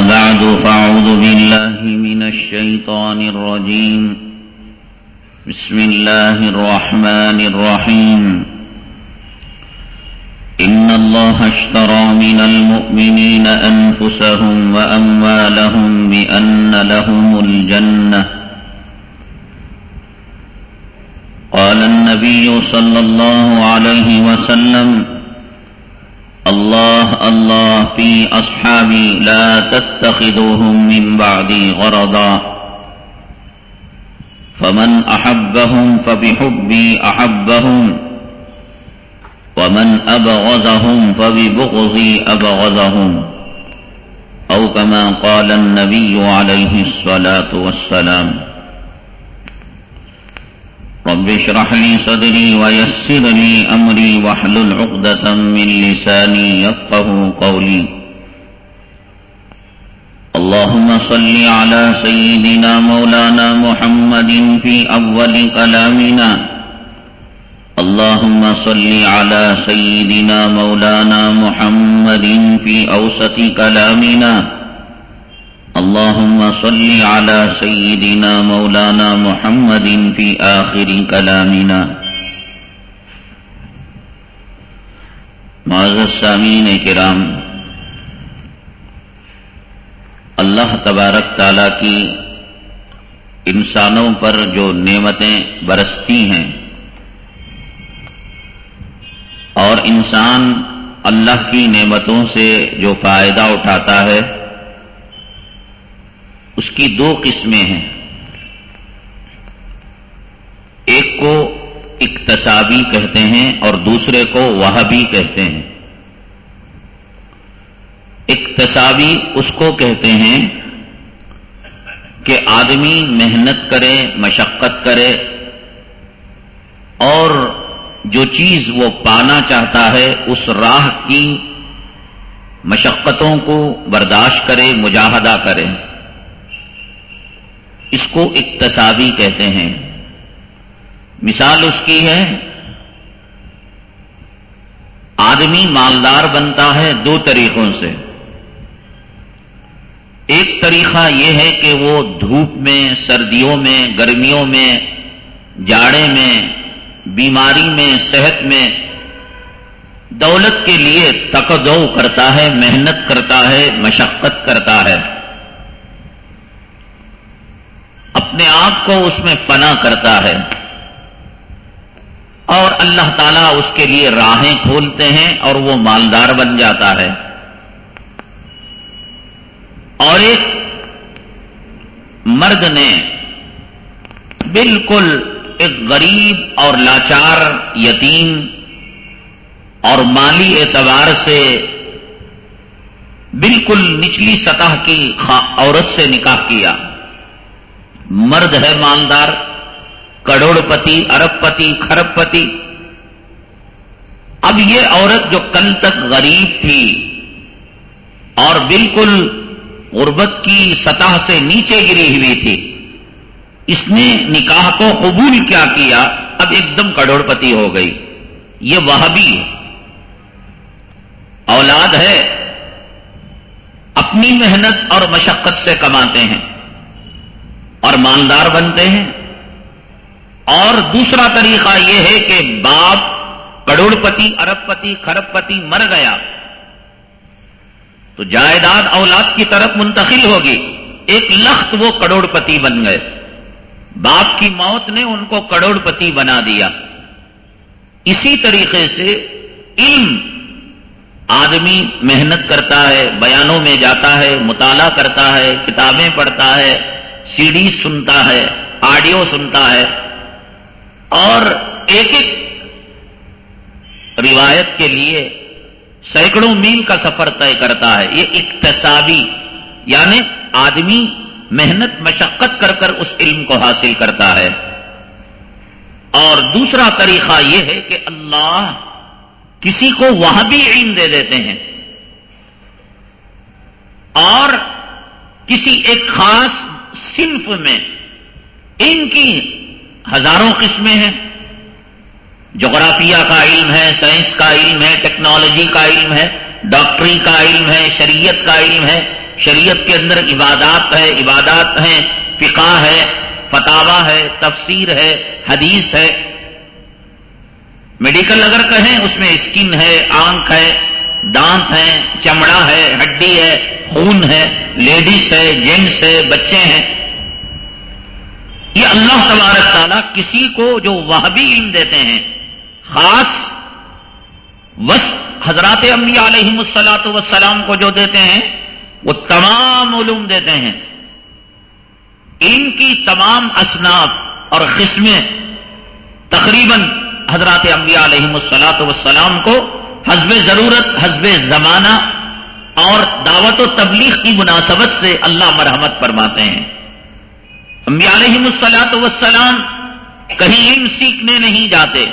أما بعد فأعوذ بالله من الشيطان الرجيم. بسم الله الرحمن الرحيم. إن الله اشترى من المؤمنين أنفسهم وأموالهم بأن لهم الجنة. قال النبي صلى الله عليه وسلم الله الله في أصحابي لا تتخذوهم من بعدي غرضا. فمن أحبهم فبحبي أحبهم ومن أبغضهم فببغضي أبغضهم. أو كما قال النبي عليه الصلاة والسلام رب اشرح لي صدري ويسر لي أمري واحلل عقدة من لساني يفقه قولي. اللهم صل على سيدنا مولانا محمد في أول كلامنا. اللهم صل على سيدنا مولانا محمد في أوسط كلامنا. اللهم صل على سيدنا مولانا محمد في آخر كلامنا. معزز السامين کرام، اللہ تبارک تعالی کی انسانوں پر جو نعمتیں برستی ہیں، اور انسان اللہ کی نعمتوں سے جو فائدہ اٹھاتا ہے اس کی دو قسمیں ہیں۔ ایک کو اقتصابی کہتے ہیں اور دوسرے کو وہبی کہتے ہیں۔ اقتصابی اس کو کہتے ہیں کہ آدمی محنت کرے، مشقت کرے اور جو چیز وہ پانا چاہتا ہے اس راہ کی مشقتوں کو برداشت کرے، مجاہدہ کرے۔ اس کو اقتصابی کہتے ہیں۔ مثال اس کی ہے، آدمی مالدار بنتا ہے دو طریقوں سے۔ ایک طریقہ یہ ہے کہ وہ دھوپ میں، سردیوں میں، گرمیوں میں، جاڑے میں، بیماری میں، صحت میں دولت کے لیے تقدو کرتا ہے، محنت کرتا ہے، مشقت کرتا ہے۔ اپنے آپ کو اس میں فنا کرتا ہے اور اللہ تعالیٰ اس کے لیے راہیں کھولتے ہیں اور وہ مالدار بن جاتا ہے۔ اور ایک مرد نے بالکل ایک غریب اور لاچار یتیم اور مالی اعتبار سے بالکل نچلی سطح کی عورت سے نکاح کیا۔ مرد ہے مالدار کروڑ پتی ارب پتی خرب پتی اب یہ عورت جو کل تک غریب تھی اور بالکل غربت کی سطح سے نیچے گری ہوئی تھی، اس نے نکاح کو قبول کیا کیا، اب ایک دم کروڑ پتی ہو گئی۔ یہ وہ بھی اولاد ہے، اپنی محنت اور مشقت سے کماتے ہیں۔ اور مالدار بنتے ہیں۔ اور دوسرا طریقہ یہ ہے کہ باپ کروڑ پتی ارب پتی خرب پتی مر گیا۔ تو جائیداد اولاد کی طرف منتقل ہوگی۔ ایک لخت وہ کروڑ پتی بن گئے۔ باپ کی موت نے ان کو کروڑ پتی بنا دیا۔ اسی طریقے سے علم آدمی محنت کرتا ہے، بیانوں میں جاتا ہے، مطالعہ کرتا ہے، کتابیں پڑھتا ہے۔ سی ڈی سنتا ہے آڈیو سنتا ہے۔ اور ایک ایک روایت کے لیے سینکڑوں میل کا سفر طے کرتا ہے۔ یہ اقتصابی یعنی آدمی محنت، مشقت کر کر اس علم کو حاصل کرتا ہے۔ اور دوسرا طریقہ یہ ہے کہ اللہ کسی کو وہ بھی علم دے دیتے ہیں۔ اور کسی ایک خاص صنف میں ان کی ہزاروں قسمیں ہیں۔ جغرافیہ کا علم ہے، سائنس کا علم ہے، ٹیکنالوجی کا علم ہے، ڈاکٹری کا علم ہے، شریعت کا علم ہے۔ شریعت کے اندر عبادات ہے، عبادات ہیں، فقہ ہے فتوا ہے، تفسیر ہے، حدیث ہے۔ میڈیکل اگر کہیں، اس میں اسکن ہے، آنکھ ہے، دانت ہے چمڑا ہے، ہڈی ہے، خون ہے، لیڈیز ہے، جینٹس ہے، بچے ہیں۔ یہ اللہ تبارک تعالیٰ کسی کو جو وہ بھی علم دیتے ہیں، خاص وس حضرات انبیاء علیہ السلاط وسلام کو جو دیتے ہیں، وہ تمام علوم دیتے ہیں۔ ان کی تمام اسناف اور قسمیں تقریباً حضرات انبیاء علیہ السلاط وسلام کو حزب ضرورت، حزب زمانہ اور دعوت و تبلیغ کی مناسبت سے اللہ مرحمت فرماتے ہیں۔ انبیاء علیہ السلاط وسلام کہیں علم سیکھنے نہیں جاتے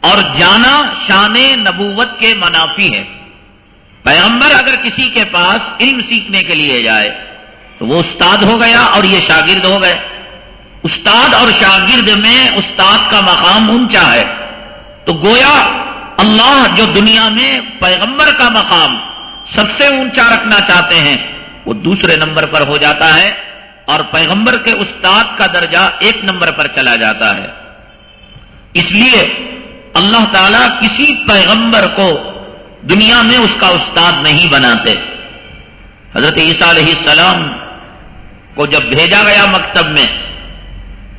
اور جانا شان نبوت کے منافی ہے۔ پیغمبر اگر کسی کے پاس علم سیکھنے کے لیے جائے تو وہ استاد ہو گیا اور یہ شاگرد ہو گئے۔ استاد اور شاگرد میں استاد کا مقام اونچا ہے۔ تو گویا اللہ جو دنیا میں پیغمبر کا مقام سب سے اونچا رکھنا چاہتے ہیں وہ دوسرے نمبر پر ہو جاتا ہے۔ اور پیغمبر کے استاد کا درجہ ایک نمبر پر چلا جاتا ہے۔ اس لیے اللہ تعالیٰ کسی پیغمبر کو دنیا میں اس کا استاد نہیں بناتے۔ حضرت عیسیٰ علیہ السلام کو جب بھیجا گیا مکتب میں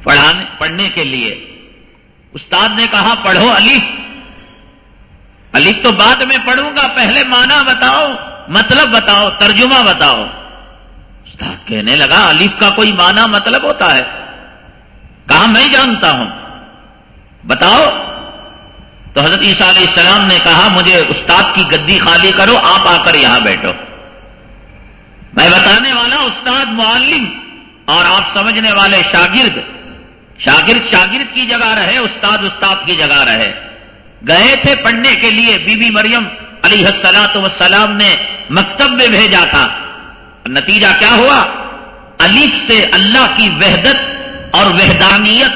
پڑھانے پڑھنے کے لیے، استاد نے کہا، پڑھو علیف علیف تو بعد میں پڑھوں گا، پہلے مانا بتاؤ مطلب بتاؤ، ترجمہ بتاؤ۔ استاد کہنے لگا علیف کا کوئی مانا مطلب ہوتا ہے۔ کہا، میں جانتا ہوں۔ بتاؤ۔ تو حضرت عیسیٰ علیہ السلام نے کہا، مجھے استاد کی گدی خالی کرو، آپ آ کر یہاں بیٹھو۔ میں بتانے والا استاد، معلم اور آپ سمجھنے والے شاگرد۔ شاگرد شاگرد کی جگہ رہے، استاد استاد کی جگہ رہے۔ گئے تھے پڑھنے کے لیے۔ بی بی مریم علی السلاط وسلام نے مکتب میں بھیجا تھا۔ نتیجہ کیا ہوا؟ علیف سے اللہ کی وحدت اور وحدانیت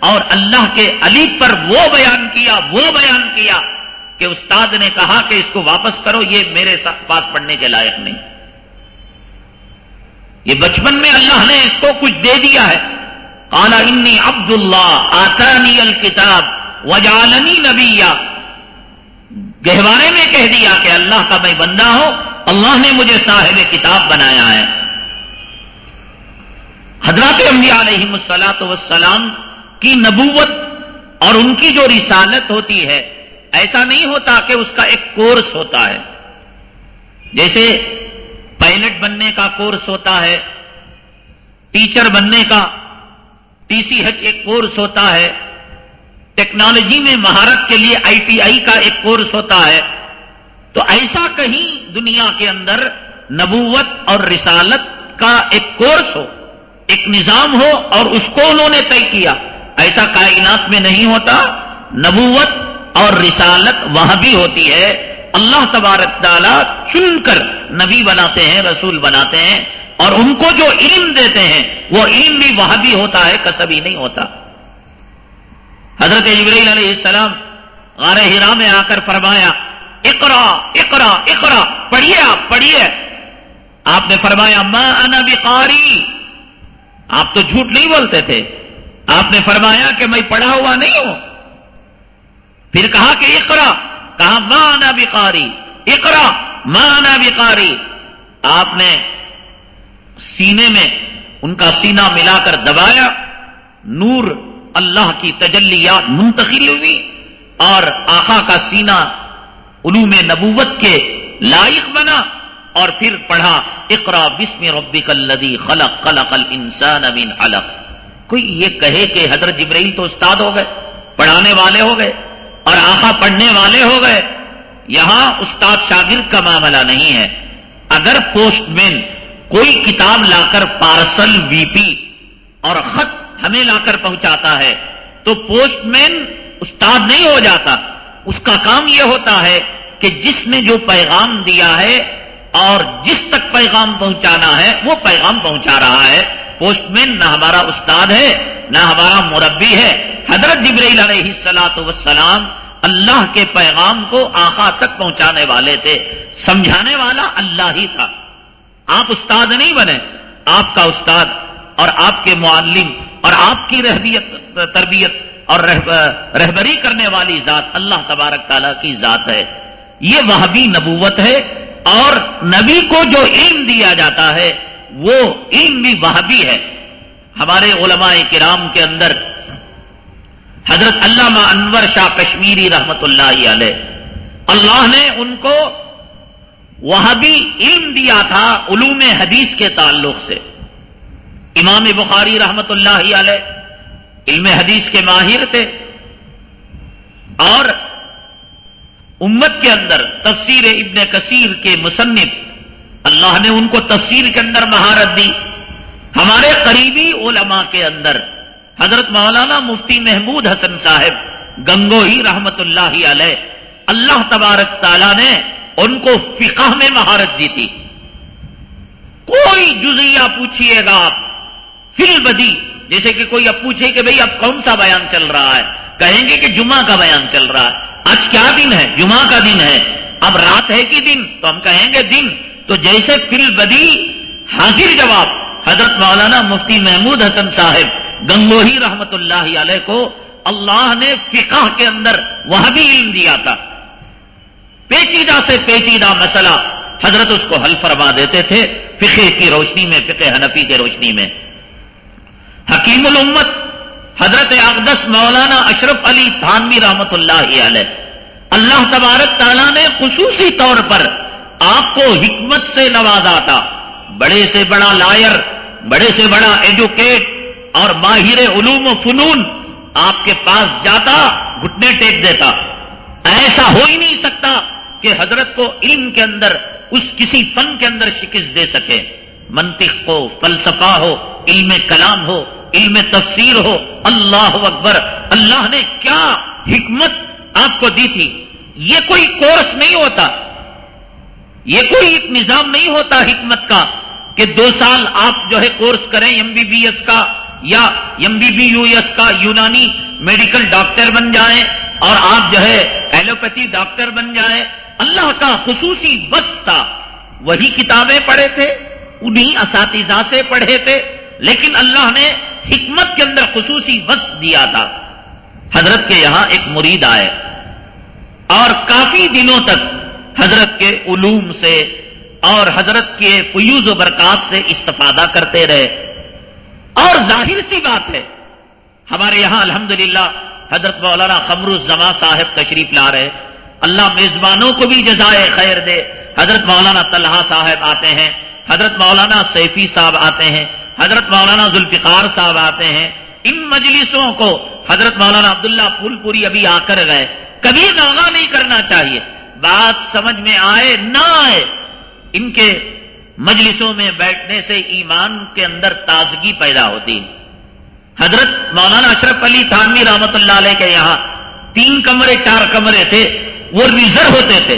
اور اللہ کے علی پر وہ بیان کیا، وہ بیان کیا کہ استاد نے کہا کہ اس کو واپس کرو، یہ میرے پاس پڑھنے کے لائق نہیں۔ یہ بچپن میں اللہ نے اس کو کچھ دے دیا ہے۔ کالا انی عبد اللہ آتانی الکتاب وجالنی نبیا۔ گہوارے میں کہہ دیا کہ اللہ کا میں بندہ ہوں۔ اللہ نے مجھے صاحب کتاب بنایا ہے۔ حضرات انبیاء علیہ السلاۃ وسلام کی نبوت اور ان کی جو رسالت ہوتی ہے، ایسا نہیں ہوتا کہ اس کا ایک کورس ہوتا ہے۔ جیسے پائلٹ بننے کا کورس ہوتا ہے، ٹیچر بننے کا ٹی سی ایچ ایک کورس ہوتا ہے۔ ٹیکنالوجی میں مہارت کے لیے آئی ٹی آئی کا ایک کورس ہوتا ہے۔ تو ایسا کہیں دنیا کے اندر نبوت اور رسالت کا ایک کورس ہو، ایک نظام ہو اور اس کو انہوں نے طے کیا۔ ایسا کائنات میں نہیں ہوتا، نبوت اور رسالت وہاں بھی ہوتی ہے۔ اللہ تبارک تعالیٰ چن کر نبی بناتے ہیں، رسول بناتے ہیں اور ان کو جو علم دیتے ہیں، وہ علم بھی وہاں بھی ہوتا ہے کسبی نہیں ہوتا۔ حضرت ابراہیل علیہ السلام غار ہرا میں آ کر فرمایا اقرا اقرا اقرا، پڑھیے آپ پڑھیے۔ آپ نے فرمایا میں انا بقاری آپ تو جھوٹ نہیں بولتے تھے۔ آپ نے فرمایا کہ میں پڑھا ہوا نہیں ہوں۔ پھر کہا کہ اقرا، کہا ماں نہ بکاری اقرا مانا بکاری آپ نے سینے میں ان کا سینہ ملا کر دبایا۔ نور اللہ کی تجلیات منتقل ہوئی اور آخا کا سینہ علوم نبوت کے لائق بنا اور پھر پڑھا اقرا بسم ربک الذی خلق خلق الانسان من علق۔ کوئی یہ کہے کہ حضرت جبرائیل تو استاد ہو گئے، پڑھانے والے ہو گئے اور آخا پڑھنے والے ہو گئے۔ یہاں استاد شاگرد کا معاملہ نہیں ہے۔ اگر پوسٹ مین کوئی کتاب لا کر پارسل وی پی اور خط ہمیں لا کر پہنچاتا ہے، تو پوسٹ مین استاد نہیں ہو جاتا۔ اس کا کام یہ ہوتا ہے کہ جس نے جو پیغام دیا ہے اور جس تک پیغام پہنچانا ہے، وہ پیغام پہنچا رہا ہے۔ پوسٹ مین نہ ہمارا استاد ہے، نہ ہمارا مربی ہے۔ حضرت جبریل علیہ السلاۃ وسلام اللہ کے پیغام کو آخا تک پہنچانے والے تھے۔ سمجھانے والا اللہ ہی تھا۔ آپ استاد نہیں بنے، آپ کا استاد اور آپ کے معلم اور آپ کی رہبیت، تربیت اور رہبری کرنے والی ذات اللہ تبارک تعالیٰ کی ذات ہے۔ یہ وہ بھی نبوت ہے اور نبی کو جو علم دیا جاتا ہے، وہ علم بھی وہ بھی ہے۔ ہمارے علماء کرام کے اندر حضرت علامہ انور شاہ کشمیری رحمت اللہ علیہ، اللہ نے ان کو وہ بھی علم دیا تھا علوم حدیث کے تعلق سے۔ امام بخاری رحمت اللہ علیہ علم حدیث کے ماہر تھے اور امت کے اندر تفسیر ابن کثیر کے مصنف اللہ نے ان کو تفسیر کے اندر مہارت دی۔ ہمارے قریبی علماء کے اندر حضرت مولانا مفتی محمود حسن صاحب گنگو ہی رحمت اللہ علیہ اللہ تبارک تعالیٰ نے ان کو فقہ میں مہارت دی تھی۔ کوئی جزیہ پوچھئے گا آپ فل بدی جیسے کہ کوئی اب پوچھے کہ بھئی اب کون سا بیان چل رہا ہے؟ کہیں گے کہ جمعہ کا بیان چل رہا ہے۔ آج کیا دن ہے؟ جمعہ کا دن ہے۔ اب رات ہے کہ دن؟ تو ہم کہیں گے دن۔ تو جیسے فل بدی حاضر جواب حضرت مولانا مفتی محمود حسن صاحب گنگوہی رحمت اللہ علیہ کو اللہ نے فقہ کے اندر وہ بھی علم دیا تھا۔ پیچیدہ سے پیچیدہ مسئلہ حضرت اس کو حل فرما دیتے تھے۔ فقہ کی روشنی میں، فقہ حنفی کی روشنی میں۔ حکیم الامت حضرت اقدس مولانا اشرف علی تھانوی رحمت اللہ علیہ۔ اللہ تبارک تعالیٰ نے خصوصی طور پر آپ کو حکمت سے نوازا تھا۔ بڑے سے بڑا لائر، بڑے سے بڑا ایجوکیٹ اور ماہر علوم و فنون آپ کے پاس جاتا، گھٹنے ٹیک دیتا۔ ایسا ہو ہی نہیں سکتا کہ حضرت کو علم کے اندر، اس کسی فن کے اندر شکست دے سکے۔ منطق ہو، فلسفہ ہو، علم کلام ہو، علم تفسیر ہو، اللہ اکبر، اللہ نے کیا حکمت آپ کو دی تھی؟ یہ کوئی کورس نہیں ہوتا، یہ کوئی ایک نظام نہیں ہوتا حکمت کا کہ دو سال آپ جو ہے کورس کریں ایم بی بی ایس کا یا M B B U S کا یونانی میڈیکل ڈاکٹر بن جائیں اور آپ جو ہے ایلوپیتھی ڈاکٹر بن جائیں۔ اللہ کا خصوصی بس تھا وہی کتابیں پڑھے تھے۔ انہی اساتذہ سے پڑھے تھے، لیکن اللہ نے حکمت کے اندر خصوصی وقت دیا تھا۔ حضرت کے یہاں ایک مرید آئے۔ اور کافی دنوں تک حضرت کے علوم سے اور حضرت کے فیوز و برکات سے استفادہ کرتے رہے۔ اور ظاہر سی بات ہے، ہمارے یہاں الحمدللہ حضرت مولانا خمر الزما صاحب تشریف لا رہے۔ اللہ میزبانوں کو بھی جزائے خیر دے۔ حضرت مولانا طلحہ صاحب آتے ہیں۔ حضرت مولانا سیفی صاحب آتے ہیں، حضرت مولانا ذوالفقار صاحب آتے ہیں۔ ان مجلسوں کو حضرت مولانا عبداللہ پھول پوری ابھی آ کر گئے۔ کبھی ناغا نہیں کرنا چاہیے۔ بات سمجھ میں آئے نہ آئے۔ ان کے مجلسوں میں بیٹھنے سے ایمان کے اندر تازگی پیدا ہوتی۔ حضرت مولانا اشرف علی تھانوی رحمت اللہ علیہ کے یہاں تین کمرے، چار کمرے تھے۔ وہ ریزرو ہوتے تھے۔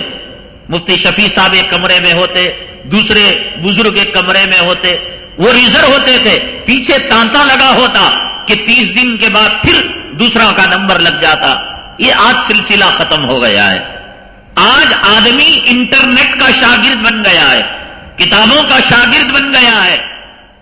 مفتی شفیع صاحب ایک کمرے میں ہوتے۔ دوسرے بزرگ ایک کمرے میں ہوتے، وہ ریزر ہوتے تھے، پیچھے تانتا لگا ہوتا کہ تیس دن کے بعد پھر دوسرا کا نمبر لگ جاتا۔ یہ آج سلسلہ ختم ہو گیا ہے۔ آج آدمی انٹرنیٹ کا شاگرد بن گیا ہے، کتابوں کا شاگرد بن گیا ہے۔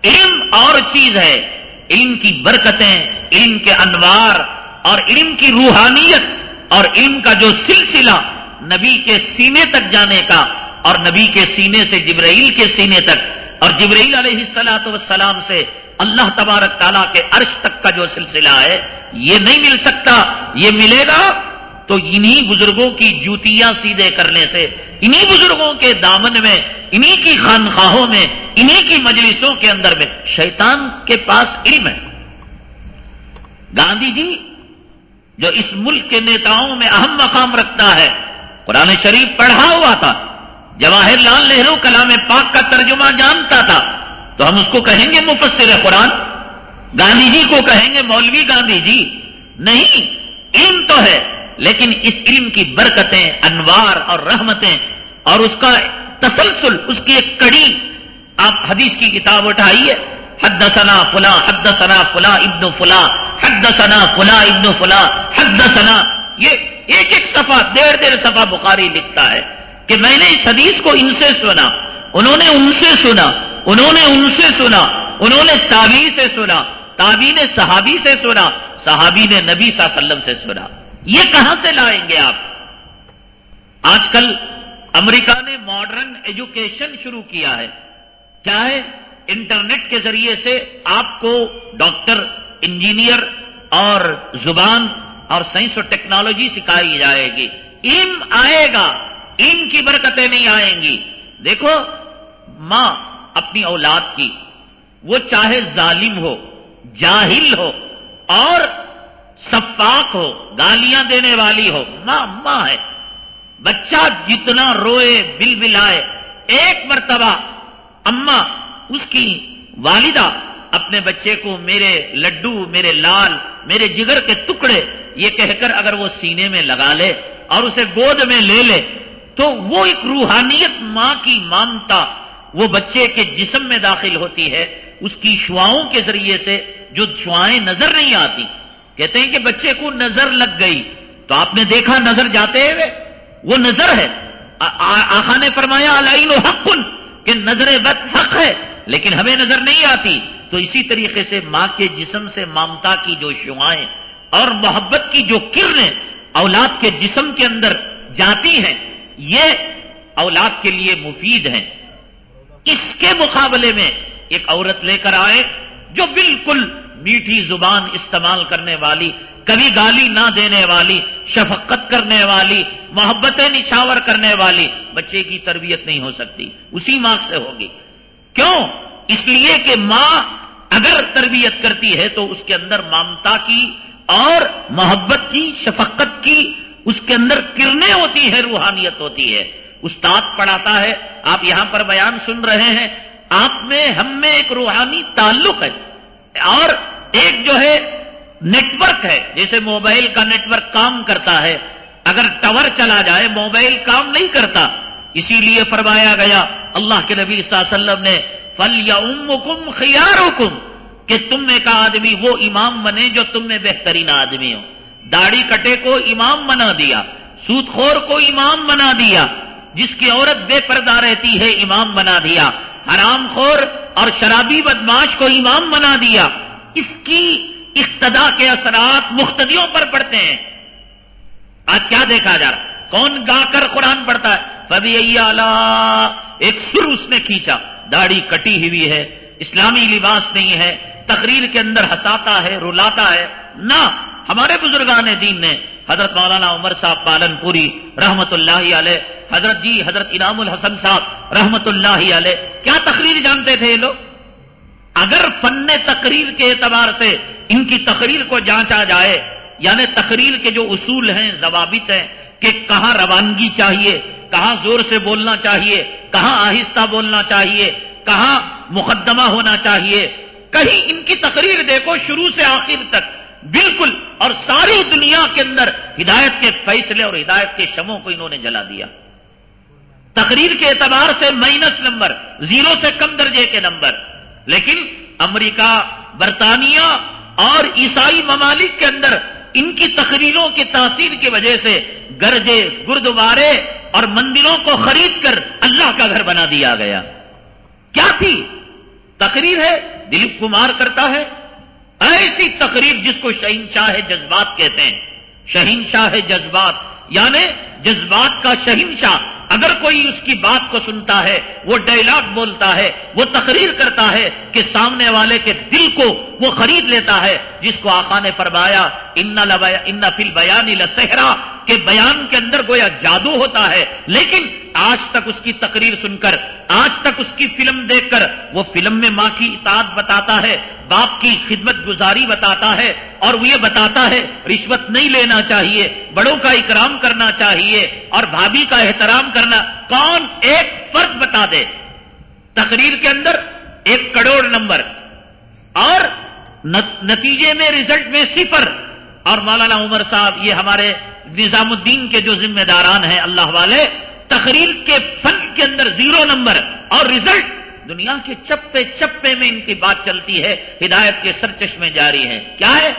علم اور چیز ہے۔ علم کی برکتیں، علم کے انوار اور علم کی روحانیت اور علم کا جو سلسلہ نبی کے سینے تک جانے کا اور نبی کے سینے سے، جبرائیل کے سینے تک۔ اور جبرائیل علیہ السلاۃ والسلام سے اللہ تبارک تعالیٰ کے عرش تک کا جو سلسلہ ہے، یہ نہیں مل سکتا۔ یہ ملے گا تو انہی بزرگوں کی جوتیاں سیدھے کرنے سے، انہی بزرگوں کے دامن میں، انہی کی خانخواہوں میں، انہی کی مجلسوں کے اندر میں۔ شیطان کے پاس علم ہے۔ گاندھی جی جو اس ملک کے نیتاؤں میں اہم مقام رکھتا ہے، قرآن شریف پڑھا ہوا تھا۔ جواہر لال نہرو کلام پاک کا ترجمہ جانتا تھا، تو ہم اس کو کہیں گے مفسر قرآن؟ گاندھی جی کو کہیں گے مولوی گاندھی جی؟ نہیں، علم تو ہے، لیکن اس علم کی برکتیں، انوار اور رحمتیں اور اس کا تسلسل، اس کی ایک کڑی آپ حدیث کی کتاب اٹھائیے حد ثنا فلا حد ثنا فلا ابن فلا حد ثنا فلا ابن فلا حد ثنا یہ ایک ایک صفحہ دیر دیر صفحہ بخاری لکھتا ہے۔ کہ میں نے اس حدیث کو ان سے سنا، انہوں نے ان سے سنا، انہوں نے ان سے سنا، انہوں نے تابی سے سنا تابی نے صحابی سے سنا، صحابی نے نبی صلی اللہ علیہ وسلم سے سنا۔ یہ کہاں سے لائیں گے آپ؟ آج کل امریکہ نے ماڈرن ایجوکیشن شروع کیا ہے۔ کیا ہے؟ انٹرنیٹ کے ذریعے سے آپ کو ڈاکٹر، انجینئر اور زبان اور سائنس اور ٹیکنالوجی سکھائی جائے گی۔ علم آئے گا۔ علم کی برکتیں نہیں آئیں گی۔ دیکھو، ماں اپنی اولاد کی، وہ چاہے ظالم ہو، جاہل ہو، اور سفاق ہو، گالیاں دینے والی ہو، ماں ماں ہے۔ بچہ جتنا روئے، بل بلائے، ایک مرتبہ اما اس کی والدہ اپنے بچے کو میرے لڈو، میرے لال، میرے جگر کے ٹکڑے، یہ کہہ کر اگر وہ سینے میں لگا لے اور اسے گود میں لے لے تو وہ ایک روحانیت ماں کی مانتا وہ بچے کے جسم میں داخل ہوتی ہے، اس کی شعاؤں کے ذریعے سے جو شعائیں نظر نہیں آتی۔ کہتے ہیں کہ بچے کو نظر لگ گئی۔ تو آپ نے دیکھا نظر جاتے ہوئے؟ وہ نظر ہے۔ آخا نے فرمایا علین و حق کہ نظر بد حق ہے، لیکن ہمیں نظر نہیں آتی۔ تو اسی طریقے سے ماں کے جسم سے مامتا کی جو شعائیں اور محبت کی جو کرنیں اولاد کے جسم کے اندر جاتی ہیں یہ اولاد کے لیے مفید ہیں۔ اس کے مقابلے میں ایک عورت لے کر آئے جو بالکل میٹھی زبان استعمال کرنے والی، کبھی گالی نہ دینے والی، شفقت کرنے والی، محبتیں نچھاور کرنے والی بچے کی تربیت نہیں ہو سکتی، اسی ماں سے ہوگی۔ کیوں؟ اس لیے کہ ماں اگر تربیت کرتی ہے تو اس کے اندر مامتا کی اور محبت کی، شفقت کی اس کے اندر کرنیں ہوتی ہے روحانیت ہوتی ہے۔ استاد پڑھاتا ہے، آپ یہاں پر بیان سن رہے ہیں۔ آپ میں، ہم میں ایک روحانی تعلق ہے۔ اور ایک جو ہے نیٹورک ہے۔ جیسے موبائل کا نیٹورک کام کرتا ہے۔ اگر ٹاور چلا جائے موبائل کام نہیں کرتا۔ اسی لیے فرمایا گیا، اللہ کے نبی صلی اللہ علیہ وسلم نے فل یا ام خیار کہ تم میں کا آدمی وہ امام بنے جو تم میں بہترین آدمی ہو۔ داڑھی کٹے کو امام بنا دیا، سود خور کو امام بنا دیا، جس کی عورت بے پردہ رہتی ہے امام بنا دیا، حرام خور اور شرابی بدماش کو امام بنا دیا۔ اس کی اقتدا کے اثرات مختدیوں پر پڑتے ہیں۔ آج کیا دیکھا جا رہا؟ کون گا کر قرآن پڑھتا ہے؟ فبی ایک سر اس نے کھینچا۔ داڑھی کٹی ہوئی ہے، اسلامی لباس نہیں ہے، تقریر کے اندر ہساتا ہے، رلاتا ہے۔ نہ ہمارے بزرگان دین نے حضرت مولانا عمر صاحب پالن پوری رحمت اللہ علیہ، حضرت جی حضرت انعام الحسن صاحب رحمت اللہ علیہ، کیا تقریر جانتے تھے یہ لوگ؟ اگر فن تقریر کے اعتبار سے ان کی تقریر کو جانچا جائے یعنی تقریر کے جو اصول ہیں، ضوابط ہیں، کہ کہاں روانگی چاہیے، کہاں زور سے بولنا چاہیے، کہاں آہستہ بولنا چاہیے، کہاں مقدمہ ہونا چاہیے، کہیں ان کی تقریر دیکھو شروع سے آخر تک۔ بالکل اور ساری دنیا کے اندر ہدایت کے فیصلے اور ہدایت کے شموں کو انہوں نے جلا دیا۔ تقریر کے اعتبار سے مائنس نمبر، زیرو سے کم درجے کے نمبر۔ لیکن امریکہ، برطانیہ اور عیسائی ممالک کے اندر ان کی تقریروں کی تاثیر کی وجہ سے گرجے، گردوارے اور مندروں کو خرید کر اللہ کا گھر بنا دیا گیا۔ کیا تھی؟ تقریر ہے، دلیپ کمار کرتا ہے۔ ایسی تقریر جس کو شہین شاہ جذبات کہتے ہیں۔ شہین شاہ جذبات یعنی جذبات کا شہین شاہ اگر کوئی اس کی بات کو سنتا ہے، وہ ڈائلاگ بولتا ہے، وہ تقریر کرتا ہے کہ سامنے والے کے دل کو وہ خرید لیتا ہے، جس کو آقا نے فرمایا، ان فل بیان لسہرا کہ بیان کے اندر گویا جادو ہوتا ہے، لیکن آج تک اس کی تقریر سن کر، آج تک اس کی فلم دیکھ کر، وہ فلم میں ماں کی اطاعت بتاتا ہے، باپ کی خدمت گزاری بتاتا ہے، اور وہ یہ بتاتا ہے، رشوت نہیں لینا چاہیے، بڑوں کا اکرام کرنا چاہیے، اور بھابھی کا احترام کرنا، کون ایک فرق بتا دے؟ تقریر کے اندر ایک کروڑ نمبر، اور نتیجے میں رزلٹ میں صفر۔ اور مولانا عمر صاحب، یہ ہمارے نظام الدین کے جو ذمہ داران ہیں، اللہ والے تقریر کے فن کے اندر زیرو نمبر اور ریزلٹ دنیا کے چپے چپے میں ان کی بات چلتی ہے، ہدایت کے سر میں جاری ہیں۔ کیا ہے؟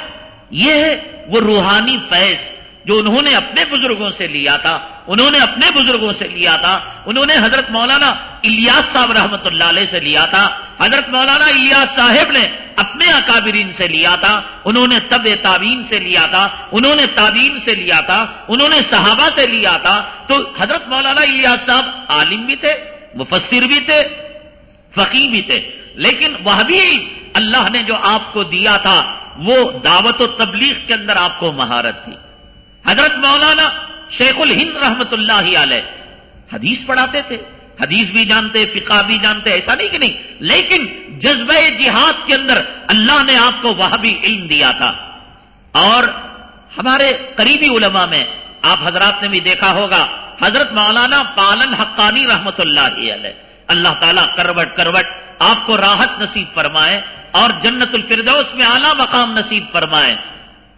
یہ ہے وہ روحانی فیض۔ جو انہوں نے اپنے بزرگوں سے لیا تھا، انہوں نے اپنے بزرگوں سے لیا تھا، انہوں نے حضرت مولانا الیاس صاحب رحمت اللہ علیہ سے لیا تھا، حضرت مولانا الیاس صاحب نے اپنے اکابرین سے لیا تھا، انہوں نے طب تعبین سے لیا تھا، انہوں نے تعبین سے لیا تھا، انہوں نے صحابہ سے لیا تھا۔ تو حضرت مولانا الیاس صاحب عالم بھی تھے، مفسر بھی تھے فقی بھی تھے۔ لیکن وہ بھی اللہ نے جو آپ کو دیا تھا، وہ دعوت و تبلیغ کے اندر آپ کو مہارت تھی۔ حضرت مولانا شیخ الہند رحمت اللہ علیہ حدیث پڑھاتے تھے، حدیث بھی جانتے، فقہ بھی جانتے، ایسا نہیں کہ نہیں، لیکن جذبہ جہاد کے اندر اللہ نے آپ کو وہ بھی علم دیا تھا۔ اور ہمارے قریبی علماء میں آپ حضرات نے بھی دیکھا ہوگا، حضرت مولانا پالن حقانی رحمت اللہ علیہ، اللہ تعالیٰ کروٹ کروٹ آپ کو راحت نصیب فرمائے اور جنت الفردوس میں اعلیٰ مقام نصیب فرمائے۔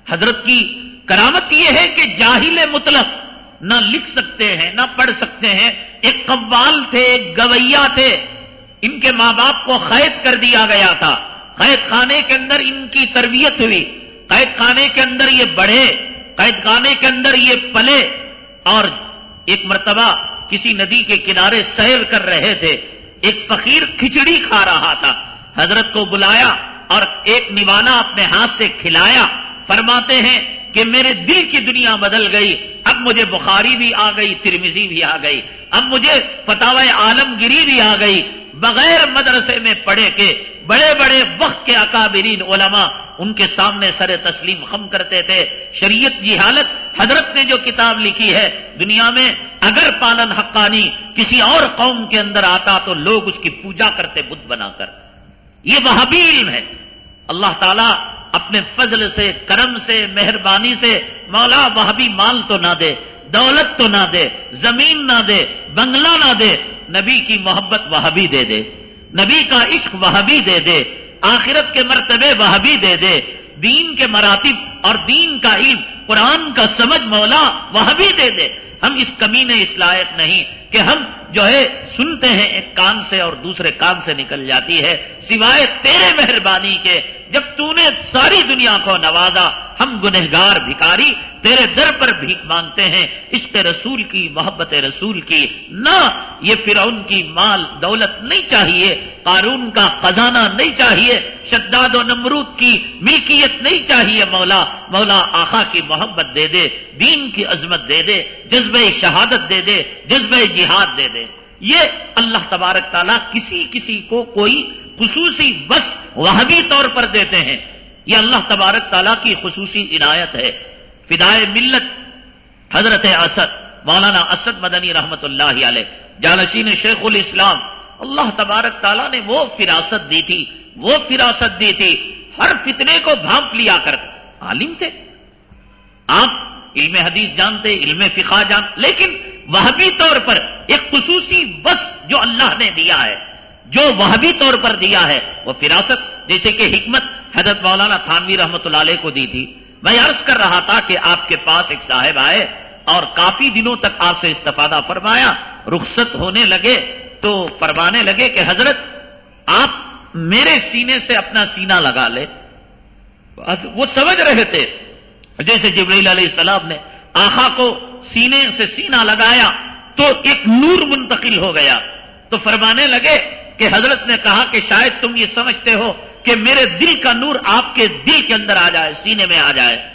حضرت کی کرامت یہ ہے کہ جاہل مطلق نہ لکھ سکتے ہیں، نہ پڑھ سکتے ہیں۔ ایک قوال تھے، ایک گویا تھے۔ ان کے ماں باپ کو قید کر دیا گیا تھا۔ قید خانے کے اندر ان کی تربیت ہوئی۔ قید خانے کے اندر یہ بڑھے، قید خانے کے اندر یہ پلے۔ اور ایک مرتبہ کسی ندی کے کنارے سیر کر رہے تھے۔ ایک فقیر کھچڑی کھا رہا تھا۔ حضرت کو بلایا اور ایک نوانا اپنے ہاتھ سے کھلایا۔ فرماتے ہیں کہ میرے دل کی دنیا بدل گئی، اب مجھے بخاری بھی آ گئی ترمیزی بھی آ گئی، اب مجھے فتح عالمگیری بھی آ گئی۔ بغیر مدرسے میں پڑھے کے بڑے بڑے وقت کے اکابرین علماء ان کے سامنے سر تسلیم خم کرتے تھے۔ شریعت کی حالت، حضرت نے جو کتاب لکھی ہے، دنیا میں اگر پالن حقانی کسی اور قوم کے اندر آتا تو لوگ اس کی پوجا کرتے، بدھ بنا کر۔ یہ وہ علم ہے۔ اللہ تعالیٰ اپنے فضل سے، کرم سے، مہربانی سے مولا وہ بھی مال تو نہ دے، دولت تو نہ دے، زمین نہ دے، بنگلہ نہ دے، نبی کی محبت وہ بھی دے دے، نبی کا عشق وہ بھی دے دے، آخرت کے مرتبے وہ بھی دے دے، دین کے مراتب اور دین کا علم، قرآن کا سمجھ مولا وہ بھی دے دے۔ ہم اس کمی نے اس لائق نہیں۔ کہ ہم جو ہے سنتے ہیں ایک کان سے اور دوسرے کان سے نکل جاتی ہے، سوائے تیرے مہربانی کے، جب تو نے ساری دنیا کو نوازا، ہم گنہگار بھکاری، تیرے در پر بھیک مانگتے ہیں اس کے رسول کی، محبت رسول کی، نہ یہ فرعون کی مال دولت نہیں چاہیے، قارون کا خزانہ نہیں چاہیے، شداد و نمرود کی ملکیت نہیں چاہیے، مولا مولا آخا کی محبت دے دے، دین کی عظمت دے دے جذبہ شہادت دے دے جذبہ جی جہاد دے دے۔ یہ اللہ تبارک تعالیٰ کسی کسی کو کوئی خصوصی بس وہبی طور پر دیتے ہیں۔ یہ اللہ تبارک تعالیٰ کی خصوصی عنایت ہے۔ فدائے ملت حضرت اسد، مولانا اسد مدنی رحمت اللہ علیہ، جانشین شیخ الاسلام۔ اللہ تبارک تعالیٰ نے وہ فراست دی تھی، وہ فراست دی تھی۔ ہر فتنے کو بھانپ لیا کر۔ عالم تھے۔ آپ علم حدیث جانتے، علم فقہ جان، لیکن وہ بھی طور پر ایک خصوصی بس جو اللہ نے دیا ہے، جو وہ بھی طور پر دیا ہے، وہ فراست، جیسے کہ حکمت حضرت مولانا تھانوی رحمت اللہ علیہ کو دی تھی۔ میں عرض کر رہا تھا کہ آپ کے پاس ایک صاحب آئے اور کافی دنوں تک آپ سے استفادہ فرمایا، رخصت ہونے لگے تو فرمانے لگے کہ حضرت، آپ میرے سینے سے اپنا سینہ لگا لے۔ وہ سمجھ رہے تھے، جیسے جبریل علیہ السلام نے آخا کو سینے سے سینہ لگایا تو ایک نور منتقل ہو گیا۔ تو فرمانے لگے کہ حضرت نے کہا کہ شاید تم یہ سمجھتے ہو کہ میرے دل کا نور آپ کے دل کے اندر آ جائے، سینے میں آ جائے۔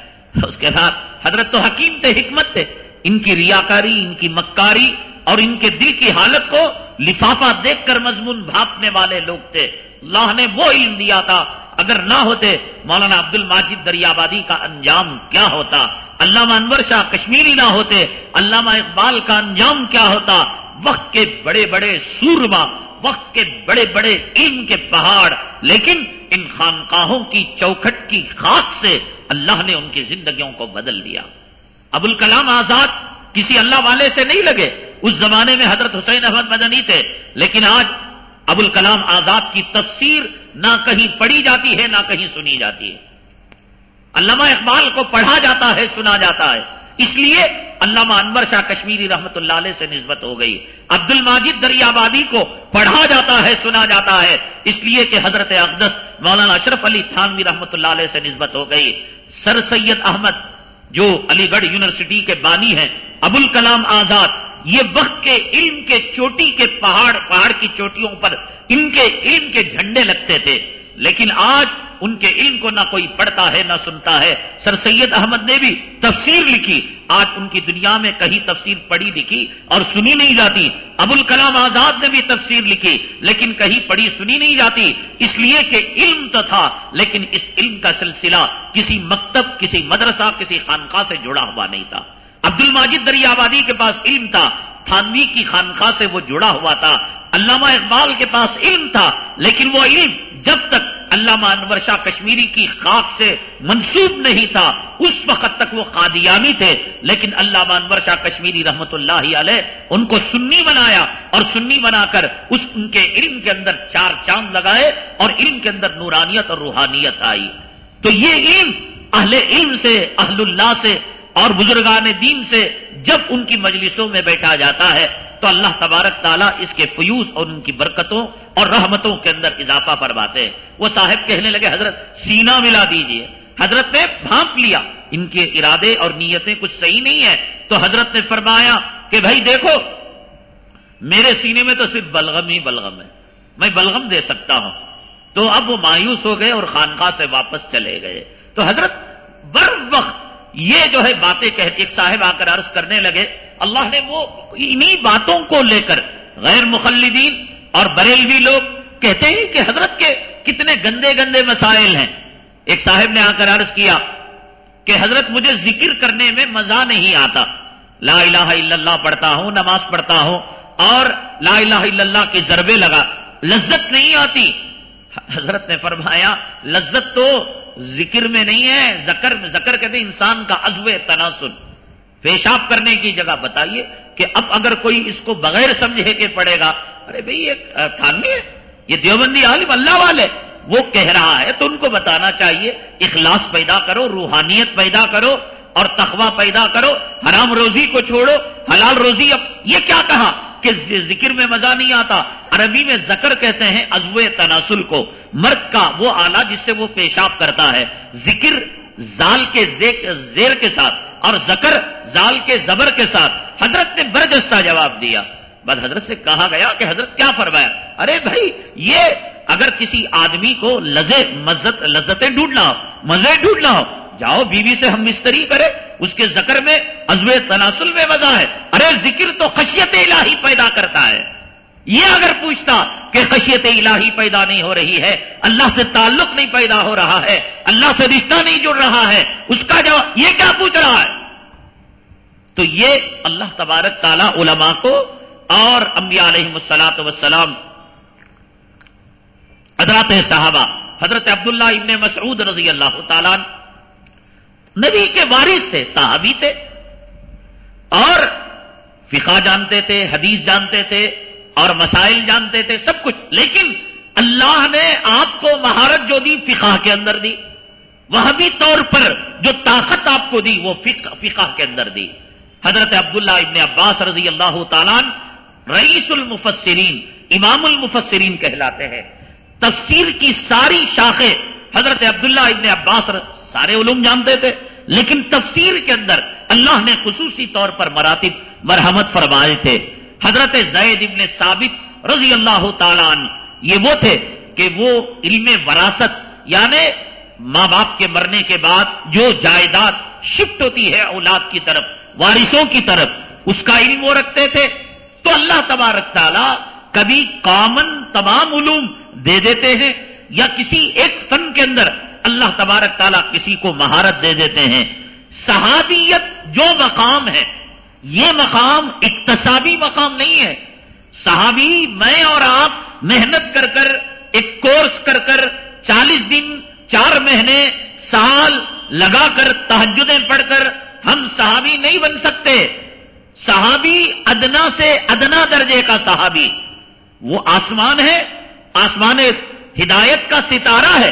اس کے بعد حضرت تو حکیم تھے، حکمت تھے۔ ان کی ریاکاری، ان کی مکاری اور ان کے دل کی حالت کو لفافہ دیکھ کر مضمون بھاپنے والے لوگ تھے۔ اللہ نے وہ علم دیا تھا۔ اگر نہ ہوتے، مولانا عبد الماجد دریابادی کا انجام کیا ہوتا؟ علامہ انور شاہ کشمیری نہ ہوتے، علامہ اقبال کا انجام کیا ہوتا؟ وقت کے بڑے بڑے سورما، وقت کے بڑے بڑے علم کے پہاڑ۔ لیکن ان خانقاہوں کی چوکھٹ کی خاک سے اللہ نے ان کی زندگیوں کو بدل دیا ابو الکلام آزاد کسی اللہ والے سے نہیں لگے۔ اس زمانے میں حضرت حسین احمد مدنی تھے، لیکن آج ابو الکلام آزاد کی تفسیر نہ کہیں پڑھی جاتی ہے، نہ کہیں سنی جاتی ہے۔ علامہ اقبال کو پڑھا جاتا ہے، سنا جاتا ہے۔ اس لیے علامہ انور شاہ کشمیری رحمت اللہ علیہ سے نسبت ہو گئی۔ عبد الماجد دریابادی کو پڑھا جاتا ہے، سنا جاتا ہے۔ اس لیے کہ حضرت اقدس مولانا اشرف علی تھانوی رحمت اللہ علیہ سے نسبت ہو گئی۔ سر سید احمد، جو علی گڑھ یونیورسٹی کے بانی ہیں ابو الکلام آزاد، یہ وقت کے علم کے چوٹی کے پہاڑ پہاڑ کی چوٹیوں پر ان کے علم کے جھنڈے لگتے تھے۔ لیکن آج ان کے علم کو نہ کوئی پڑھتا ہے نہ سنتا ہے۔ سر سید احمد نے بھی تفسیر لکھی۔ آج ان کی دنیا میں کہیں تفسیر پڑھی لکھی اور سنی نہیں جاتی۔ ابو الکلام آزاد نے بھی تفسیر لکھی، لیکن کہیں پڑھی سنی نہیں جاتی۔ اس لیے کہ علم تو تھا، لیکن اس علم کا سلسلہ کسی مکتب، کسی مدرسہ، کسی خانقاہ سے جڑا ہوا نہیں تھا۔ عبد الماجد دریا آبادی کے پاس علم تھا، تھانوی کی خانقاہ سے وہ جڑا ہوا تھا۔ علامہ اقبال کے پاس علم تھا، لیکن وہ علم جب تک علامہ انور شاہ کشمیری کی خاک سے منسوب نہیں تھا۔ اس وقت تک وہ قادیانی تھے، لیکن علامہ انور شاہ کشمیری رحمت اللہ علیہ ان کو سنی بنایا اور سنی بنا کر اس ان کے علم کے اندر چار چاند لگائے اور علم کے اندر نورانیت اور روحانیت آئی۔ تو یہ علم اہل علم سے، اہل اللہ سے اور بزرگان دین سے جب ان کی مجلسوں میں بیٹھا جاتا ہے تو اللہ تبارک تعالیٰ اس کے فیوز اور ان کی برکتوں اور رحمتوں کے اندر اضافہ فرماتے ہیں۔ وہ صاحب کہنے لگے، حضرت سینا ملا دیجیے۔ حضرت نے بھانپ لیا۔ ان کے ارادے اور نیتیں کچھ صحیح نہیں ہے تو حضرت نے فرمایا کہ بھائی دیکھو، میرے سینے میں تو صرف بلغم ہی بلغم ہے۔ میں بلغم دے سکتا ہوں۔ تو اب وہ مایوس ہو گئے اور خانقاہ سے واپس چلے گئے۔ تو حضرت بر وقت یہ جو ہے باتیں کہتے ایک صاحب آ کر عرض کرنے لگے، اللہ نے وہ انہی باتوں کو لے کر غیر مخلدین اور بریلوی لوگ کہتے ہیں کہ حضرت کے کتنے گندے گندے مسائل ہیں۔ ایک صاحب نے آ کر عرض کیا کہ حضرت مجھے ذکر کرنے میں مزہ نہیں آتا۔ لا الہ الا اللہ پڑھتا ہوں، نماز پڑھتا ہوں اور لا الہ الا اللہ کے ضربے لگا، لذت نہیں آتی۔ حضرت نے فرمایا، لذت تو ذکر میں نہیں ہے زکر زکر کہتے ہیں انسان کا ازو تناسل پیشاب کرنے کی جگہ بتائیے کہ اب اگر کوئی اس کو بغیر سمجھے کہ پڑے گا، ارے بھائی یہ تھانوی ہے، یہ دیوبندی عالم اللہ والے، وہ کہہ رہا ہے تو ان کو بتانا چاہیے، اخلاص پیدا کرو، روحانیت پیدا کرو اور تخوا پیدا کرو، حرام روزی کو چھوڑو، حلال روزی اب یہ کیا کہا؟ کہ ذکر میں مزہ نہیں آتا۔ عربی میں زکر کہتے ہیں ازو تناسل کو۔ مرد کا وہ آلہ جس سے وہ پیشاب کرتا ہے۔ ذکر زال کے زیر کے ساتھ اور زکر زال کے زبر کے ساتھ۔ حضرت نے برجستہ جواب دیا۔ بس حضرت سے کہا گیا کہ حضرت کیا فرمایا۔ ارے بھائی، یہ اگر کسی آدمی کو لذے مزت لذتیں ڈھونڈنا ہو، مزے ڈھونڈنا ہو جاؤ بیوی سے ہم مستری کرے، اس کے ذکر میں ازو تناسل میں مزہ ہے۔ ارے، ذکر تو خشیت الہی پیدا کرتا ہے۔ یہ اگر پوچھتا کہ خشیت الہی پیدا نہیں ہو رہی ہے، اللہ سے تعلق نہیں پیدا ہو رہا ہے، اللہ سے رشتہ نہیں جڑ رہا ہے، اس کا جواب یہ کیا پوچھ رہا ہے؟ تو یہ اللہ تبارک تعالی علماء کو اور انبیاء علیہ السلاۃ وسلام حضرات صحابہ، حضرت عبداللہ ابن مسعود رضی اللہ تعالیٰ نبی کے وارث تھے، صحابی تھے۔ اور فقہ جانتے تھے، حدیث جانتے تھے، اور مسائل جانتے تھے، سب کچھ۔ لیکن اللہ نے آپ کو مہارت جو دی، فقہ کے اندر دی۔ وہ طور پر جو طاقت آپ کو دی، وہ فقہ کے اندر دی۔ حضرت عبداللہ ابن عباس رضی اللہ تعالیٰ رئیس المفسرین، امام المفسرین کہلاتے ہیں۔ تفسیر کی ساری شاخیں حضرت عبداللہ ابن عباس سارے علوم جانتے تھے، لیکن تفسیر کے اندر اللہ نے خصوصی طور پر مراتب مرحمت فرمائے تھے۔ حضرت زید ابن ثابت رضی اللہ تعالیٰ یہ وہ تھے کہ وہ علم وراثت یعنی ماں باپ کے مرنے کے بعد جو جائیداد شفٹ ہوتی ہے اولاد کی طرف، وارثوں کی طرف، اس کا علم وہ رکھتے تھے۔ تو اللہ تبارک تعالیٰ کبھی کامن تمام علوم دے دیتے ہیں یا کسی ایک فن کے اندر اللہ تبارک تعالیٰ کسی کو مہارت دے دیتے ہیں۔ صحابیت جو مقام ہے، یہ مقام اقتصابی مقام نہیں ہے۔ صحابی میں اور آپ محنت کر کر، ایک کورس کر کر، چالیس دن، چار مہینے، سال لگا کر تحجدیں پڑھ کر ہم صحابی نہیں بن سکتے۔ صحابی ادنا سے ادنا درجے کا صحابی۔ وہ آسمان ہے، آسمان ہدایت کا ستارہ ہے،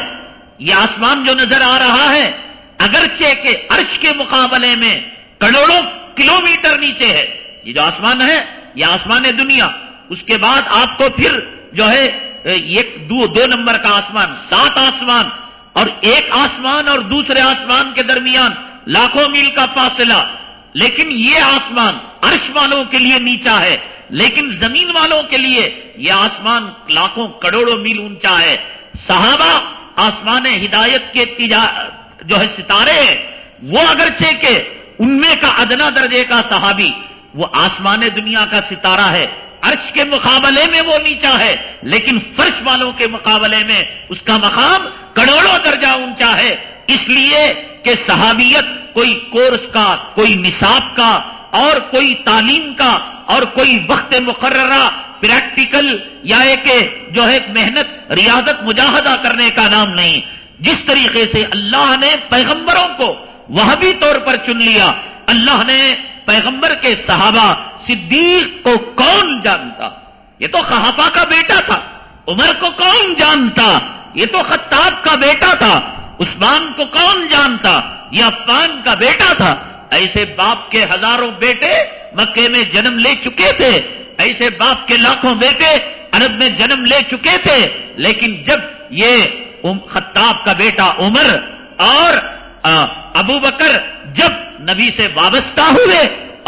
یہ آسمان جو نظر آ رہا ہے، اگرچہ کے عرش کے مقابلے میں کروڑوں کلومیٹر نیچے ہے۔ یہ جو آسمان ہے، یہ آسمان دنیا۔ اس کے بعد آپ کو پھر جو ہے ایک دو دو نمبر کا آسمان، سات آسمان اور ایک آسمان اور دوسرے آسمان کے درمیان لاکھوں میل کا فاصلہ۔ لیکن یہ آسمان عرش والوں کے لیے نیچا ہے۔ لیکن زمین والوں کے لیے یہ آسمان لاکھوں کروڑوں میل اونچا ہے۔ صحابہ آسمان ہدایت کے جو ہے ستارے ہیں، وہ اگرچہ کہ ان میں کا ادنا درجے کا صحابی، وہ آسمان دنیا کا ستارہ ہے۔ عرش کے مقابلے میں وہ نیچا ہے، لیکن فرش والوں کے مقابلے میں اس کا مقام کروڑوں درجہ اونچا ہے۔ اس لیے کہ صحابیت کوئی کورس کا، کوئی نصاب کا اور کوئی تعلیم کا اور کوئی وقت مقررہ پریکٹیکل یا ایک جو ہے محنت، ریاضت، مجاہدہ کرنے کا نام نہیں۔ جس طریقے سے اللہ نے پیغمبروں کو وہ بھی طور پر چن لیا، اللہ نے پیغمبر کے صحابہ صدیق کو کون جانتا؟ یہ تو خحافہ کا بیٹا تھا، عمر کو کون جانتا؟ یہ تو خطاب کا بیٹا تھا، عثمان کو کون جانتا؟ یہ عفان کا بیٹا تھا ایسے باپ کے ہزاروں بیٹے مکے میں جنم لے چکے تھے، ایسے باپ کے لاکھوں بیٹے عرب میں جنم لے چکے تھے، لیکن جب یہ خطاب کا بیٹا عمر اور ابو بکر جب نبی سے وابستہ ہوئے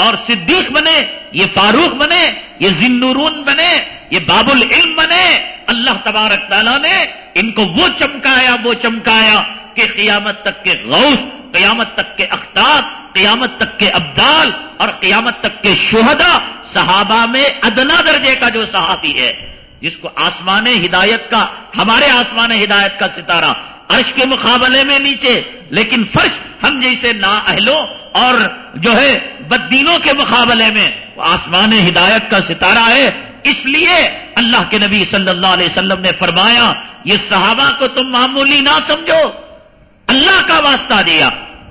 اور صدیق بنے، یہ فاروق بنے، یہ زندورون بنے، یہ باب العلم بنے، اللہ تبارک تعالیٰ نے ان کو وہ چمکایا وہ چمکایا کہ قیامت تک کے غوث قیامت تک کے اختاب قیامت تک کے ابدال اور قیامت تک کے شہدا صحابہ میں ادنا درجے کا جو صحابی ہے، جس کو آسمان ہدایت کا، ہمارے آسمان ہدایت کا ستارہ، عرش کے مقابلے میں نیچے، لیکن فرش ہم جیسے نا اہلوں اور جو ہے بدینوں کے مقابلے میں آسمان ہدایت کا ستارہ ہے۔ اس لیے اللہ کے نبی صلی اللہ علیہ وسلم نے فرمایا، یہ صحابہ کو تم معمولی نہ سمجھو۔ اللہ کا واسطہ دیا۔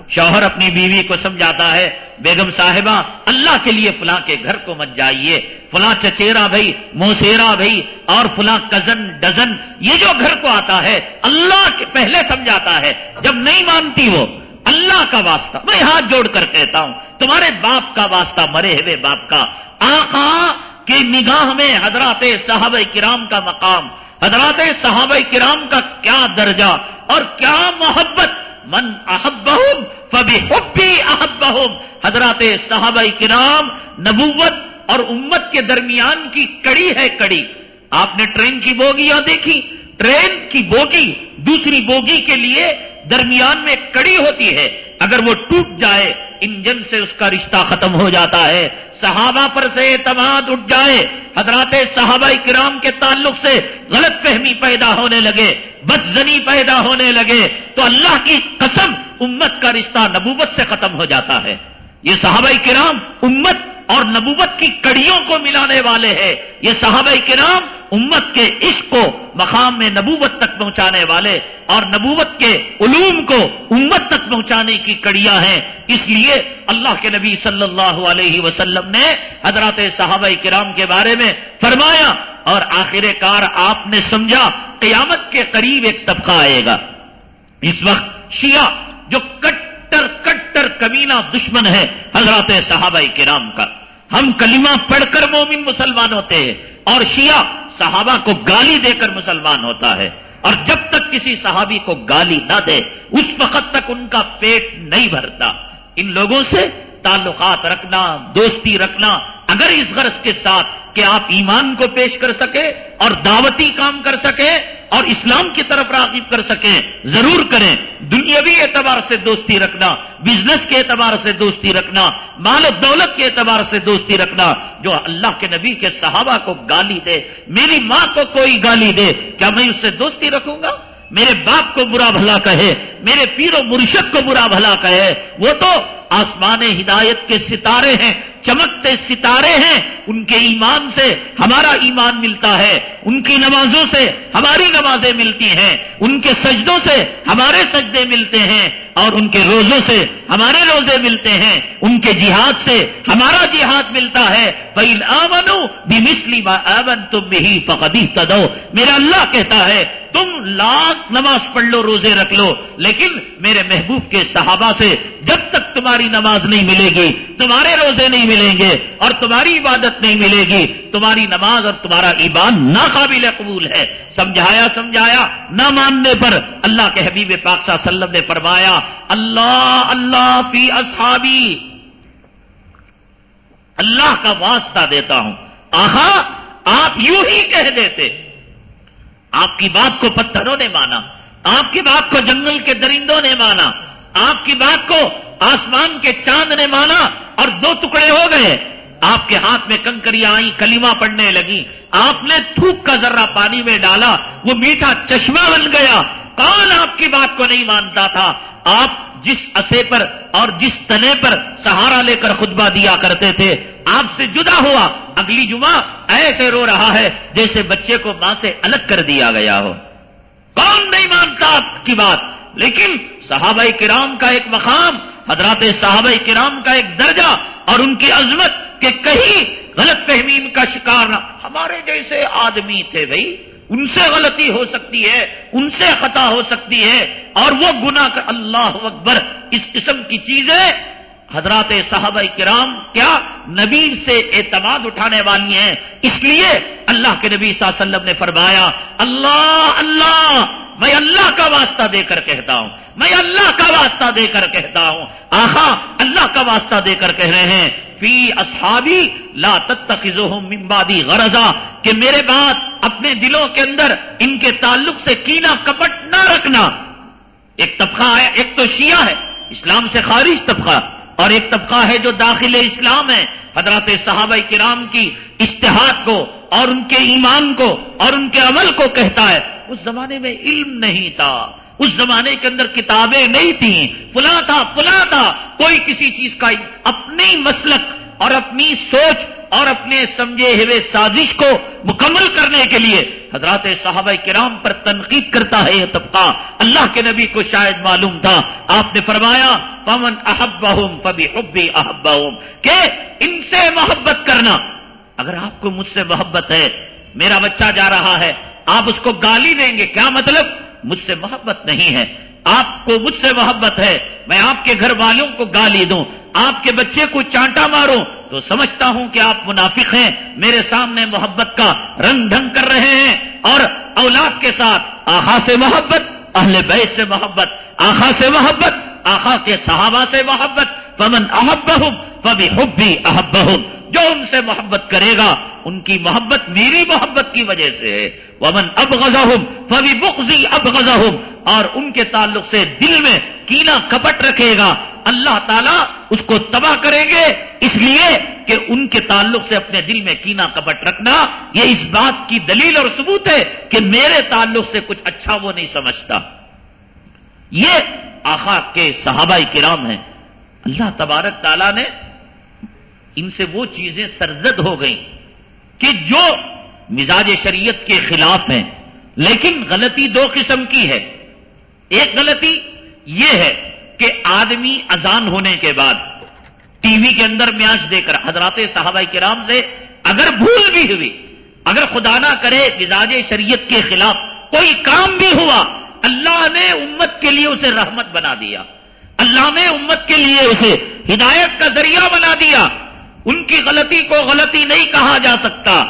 شوہر اپنی بیوی کو سمجھاتا ہے، بیگم صاحبہ، اللہ کے لیے فلاں کے گھر کو مت جائیے۔ فلاں چچیرا بھائی موسیرا بھائی اور فلاں کزن، ڈزن، یہ جو گھر کو آتا ہے، اللہ کے پہلے سمجھاتا ہے۔ جب نہیں مانتی وہ، اللہ کا واسطہ۔ میں ہاتھ جوڑ کر کہتا ہوں، تمہارے باپ کا واسطہ مرے ہوئے باپ کا۔ آقا کی نگاہ میں حضرات صحابہ کرام کا مقام حضرات صحابہ کرام کا کیا درجہ اور کیا محبت؟ من احبہم فبی حبی احبہم۔ حضرات صحابہ کرام نبوت اور امت کے درمیان کی کڑی ہے کڑی۔ آپ نے ٹرین کی بوگیاں دیکھی۔ ٹرین کی بوگی دوسری بوگی کے لیے درمیان میں کڑی ہوتی ہے۔ اگر وہ ٹوٹ جائے، انجن سے اس کا رشتہ ختم ہو جاتا ہے۔ صحابہ پر سے اعتماد اٹھ جائے، حضرات صحابہ کرام کے تعلق سے غلط فہمی پیدا ہونے لگے، بدزنی پیدا ہونے لگے، تو اللہ کی قسم امت کا رشتہ نبوت سے ختم ہو جاتا ہے۔ یہ صحابہ کرام امت اور نبوت کی کڑیوں کو ملانے والے ہیں۔ یہ صحابہ کرام امت کے عشق کو مقام میں نبوت تک پہنچانے والے اور نبوت کے علوم کو امت تک پہنچانے کی کڑیاں ہیں۔ اس لیے اللہ کے نبی صلی اللہ علیہ وسلم نے حضرات صحابہ کرام کے بارے میں فرمایا اور آخر کار آپ نے سمجھا، قیامت کے قریب ایک طبقہ آئے گا۔ اس وقت شیعہ جو کٹر کٹر کمینہ دشمن ہے حضرات صحابہ کرام کا۔ ہم کلمہ پڑھ کر مومن مسلمان ہوتے ہیں اور شیعہ صحابہ کو گالی دے کر مسلمان ہوتا ہے اور جب تک کسی صحابی کو گالی نہ دے، اس وقت تک ان کا پیٹ نہیں بھرتا۔ ان لوگوں سے تعلقات رکھنا، دوستی رکھنا اگر اس غرض کے ساتھ کہ آپ ایمان کو پیش کر سکے اور دعوتی کام کر سکے اور اسلام کی طرف راغب کر سکیں، ضرور کریں۔ دنیاوی اعتبار سے دوستی رکھنا، بزنس کے اعتبار سے دوستی رکھنا، مال و دولت کے اعتبار سے دوستی رکھنا، جو اللہ کے نبی کے صحابہ کو گالی دے، میری ماں کو کوئی گالی دے، کیا میں اس سے دوستی رکھوں گا؟ میرے باپ کو برا بھلا کہے، میرے پیر و مرشد کو برا بھلا کہے۔ وہ تو آسمان ہدایت کے ستارے ہیں، چمکتے ستارے ہیں، ان کے ایمان سے ہمارا ایمان ملتا ہے، ان کی نمازوں سے ہماری نمازیں ملتی ہیں، ان کے سجدوں سے ہمارے سجدے ملتے ہیں، اور ان کے روزوں سے ہمارے روزے ملتے ہیں، ان کے جہاد سے ہمارا جہاد ملتا ہے۔ بھائی آمنو بھی مسلی آمن تم بھی فقدی تدو میرا اللہ کہتا ہے، تم لاکھ نماز پڑھ لو، روزے رکھ لو، لیکن میرے محبوب کے صحابہ سے جب تک تمہاری نماز نہیں ملے گی، تمہارے روزے نہیں ملیں گے اور تمہاری عبادت نہیں ملے گی، تمہاری نماز اور تمہارا ایمان ناقابل قبول ہے۔ سمجھایا سمجھایا، نہ ماننے پر اللہ کے حبیب پاک صلی اللہ علیہ وسلم نے فرمایا، اللہ اللہ فی اصحابی۔ اللہ کا واسطہ دیتا ہوں۔ آہا، آپ یوں ہی کہہ دیتے۔ آپ کی بات کو پتھروں نے مانا، آپ کی بات کو جنگل کے درندوں نے مانا۔ آپ کی بات کو آسمان کے چاند نے مانا اور دو ٹکڑے ہو گئے۔ آپ کے ہاتھ میں کنکریاں آئی کلیما پڑنے لگی۔ آپ نے تھوک کا ذرہ پانی میں ڈالا۔ وہ میٹھا چشمہ بن گیا۔ کون آپ کی بات کو نہیں مانتا تھا؟ آپ جس اسے پر اور جس تنے پر سہارا لے کر خطبہ دیا کرتے تھے۔ آپ سے جدا ہوا۔ اگلی جمعہ ایسے رو رہا ہے جیسے بچے کو ماں سے الگ کر دیا گیا ہو۔ کون نہیں مانتا آپ کی بات؟ لیکن صحابہ کرام کا ایک مقام، حضرات صحابہ کرام کا ایک درجہ اور ان کی عظمت کہ کہیں غلط فہمین کا شکار نہ، ہمارے جیسے آدمی تھے بھائی، ان سے غلطی ہو سکتی ہے، ان سے خطا ہو سکتی ہے اور وہ گنا کر، اللہ اکبر، اس قسم کی چیزیں حضرات صحابہ کرام کیا نبی سے اعتماد اٹھانے والی ہیں۔ اس لیے اللہ کے نبی صلی اللہ علیہ وسلم نے فرمایا، اللہ اللہ، میں اللہ کا واسطہ دے کر کہتا ہوں۔ میں اللہ کا واسطہ دے کر کہتا ہوں۔ آخا، اللہ کا واسطہ دے کر کہہ رہے ہیں، فی اصحابی لا تتخذوہم من بعدی غرضا، کہ میرے بات اپنے دلوں کے اندر ان کے تعلق سے کینا کپٹ نہ رکھنا۔ ایک طبقہ ہے، ایک تو شیعہ ہے، اسلام سے خارج طبقہ۔ اور ایک طبقہ ہے جو داخل اسلام ہے، حضرات صحابہ کرام کی اشتہاد کو اور ان کے ایمان کو اور ان کے عمل کو کہتا ہے۔ اس زمانے میں علم نہیں تھا۔ اس زمانے کے اندر کتابیں نہیں تھیں۔ فلاں تھا فلاں تھا۔ کوئی کسی چیز کا اپنی مسلک اور اپنی سوچ اور اپنے سمجھے ہوئے سازش کو مکمل کرنے کے لیے حضرات صحابہ کرام پر تنقید کرتا ہے یہ طبقہ۔ اللہ کے نبی کو شاید معلوم تھا۔ آپ نے فرمایا پون احب پبی حبی احب کہ ان سے محبت کرنا۔ اگر آپ کو مجھ سے محبت ہے، میرا بچہ جا رہا ہے، آپ اس کو گالی دیں گے۔ کیا مطلب؟ مجھ سے محبت نہیں ہے۔ آپ کو مجھ سے محبت ہے۔ میں آپ کے گھر والوں کو گالی دوں۔ آپ کے بچے کو چانٹا ماروں۔ تو سمجھتا ہوں کہ آپ منافق ہیں۔ میرے سامنے محبت کا رنگ ڈھنگ کر رہے ہیں۔ اور اولاد کے ساتھ آخا سے محبت، اہل بیت سے محبت آخا سے محبت آخا کے صحابہ سے محبت۔ پمن احب فبی حبی احب جو ان سے محبت کرے گا، ان کی محبت میری محبت کی وجہ سے ہے۔ ومن اب غذا ہوں فبی بخزی اب غذا اور ان کے تعلق سے دل میں کینا کپٹ رکھے گا۔ اللہ تعالیٰ اس کو تباہ کریں گے۔ اس لیے کہ ان کے تعلق سے اپنے دل میں کینا کپٹ رکھنا، یہ اس بات کی دلیل اور ثبوت ہے کہ میرے تعلق سے کچھ اچھا وہ نہیں سمجھتا۔ یہ آخا کے صحابہ کرام ہیں۔ اللہ تبارک تعالیٰ نے ان سے وہ چیزیں سرزد ہو گئیں کہ جو مزاج شریعت کے خلاف ہیں، لیکن غلطی دو قسم کی ہے۔ ایک غلطی یہ ہے کہ آدمی اذان ہونے کے بعد ٹی وی کے اندر میاچ دے کر حضرات صحابہ کرام سے اگر بھول بھی ہوئی، اگر خدا نہ کرے مزاج شریعت کے خلاف کوئی کام بھی ہوا، اللہ نے امت کے لیے اسے رحمت بنا دیا۔ اللہ نے امت کے لیے اسے ہدایت کا ذریعہ بنا دیا۔ ان کی غلطی کو غلطی نہیں کہا جا سکتا۔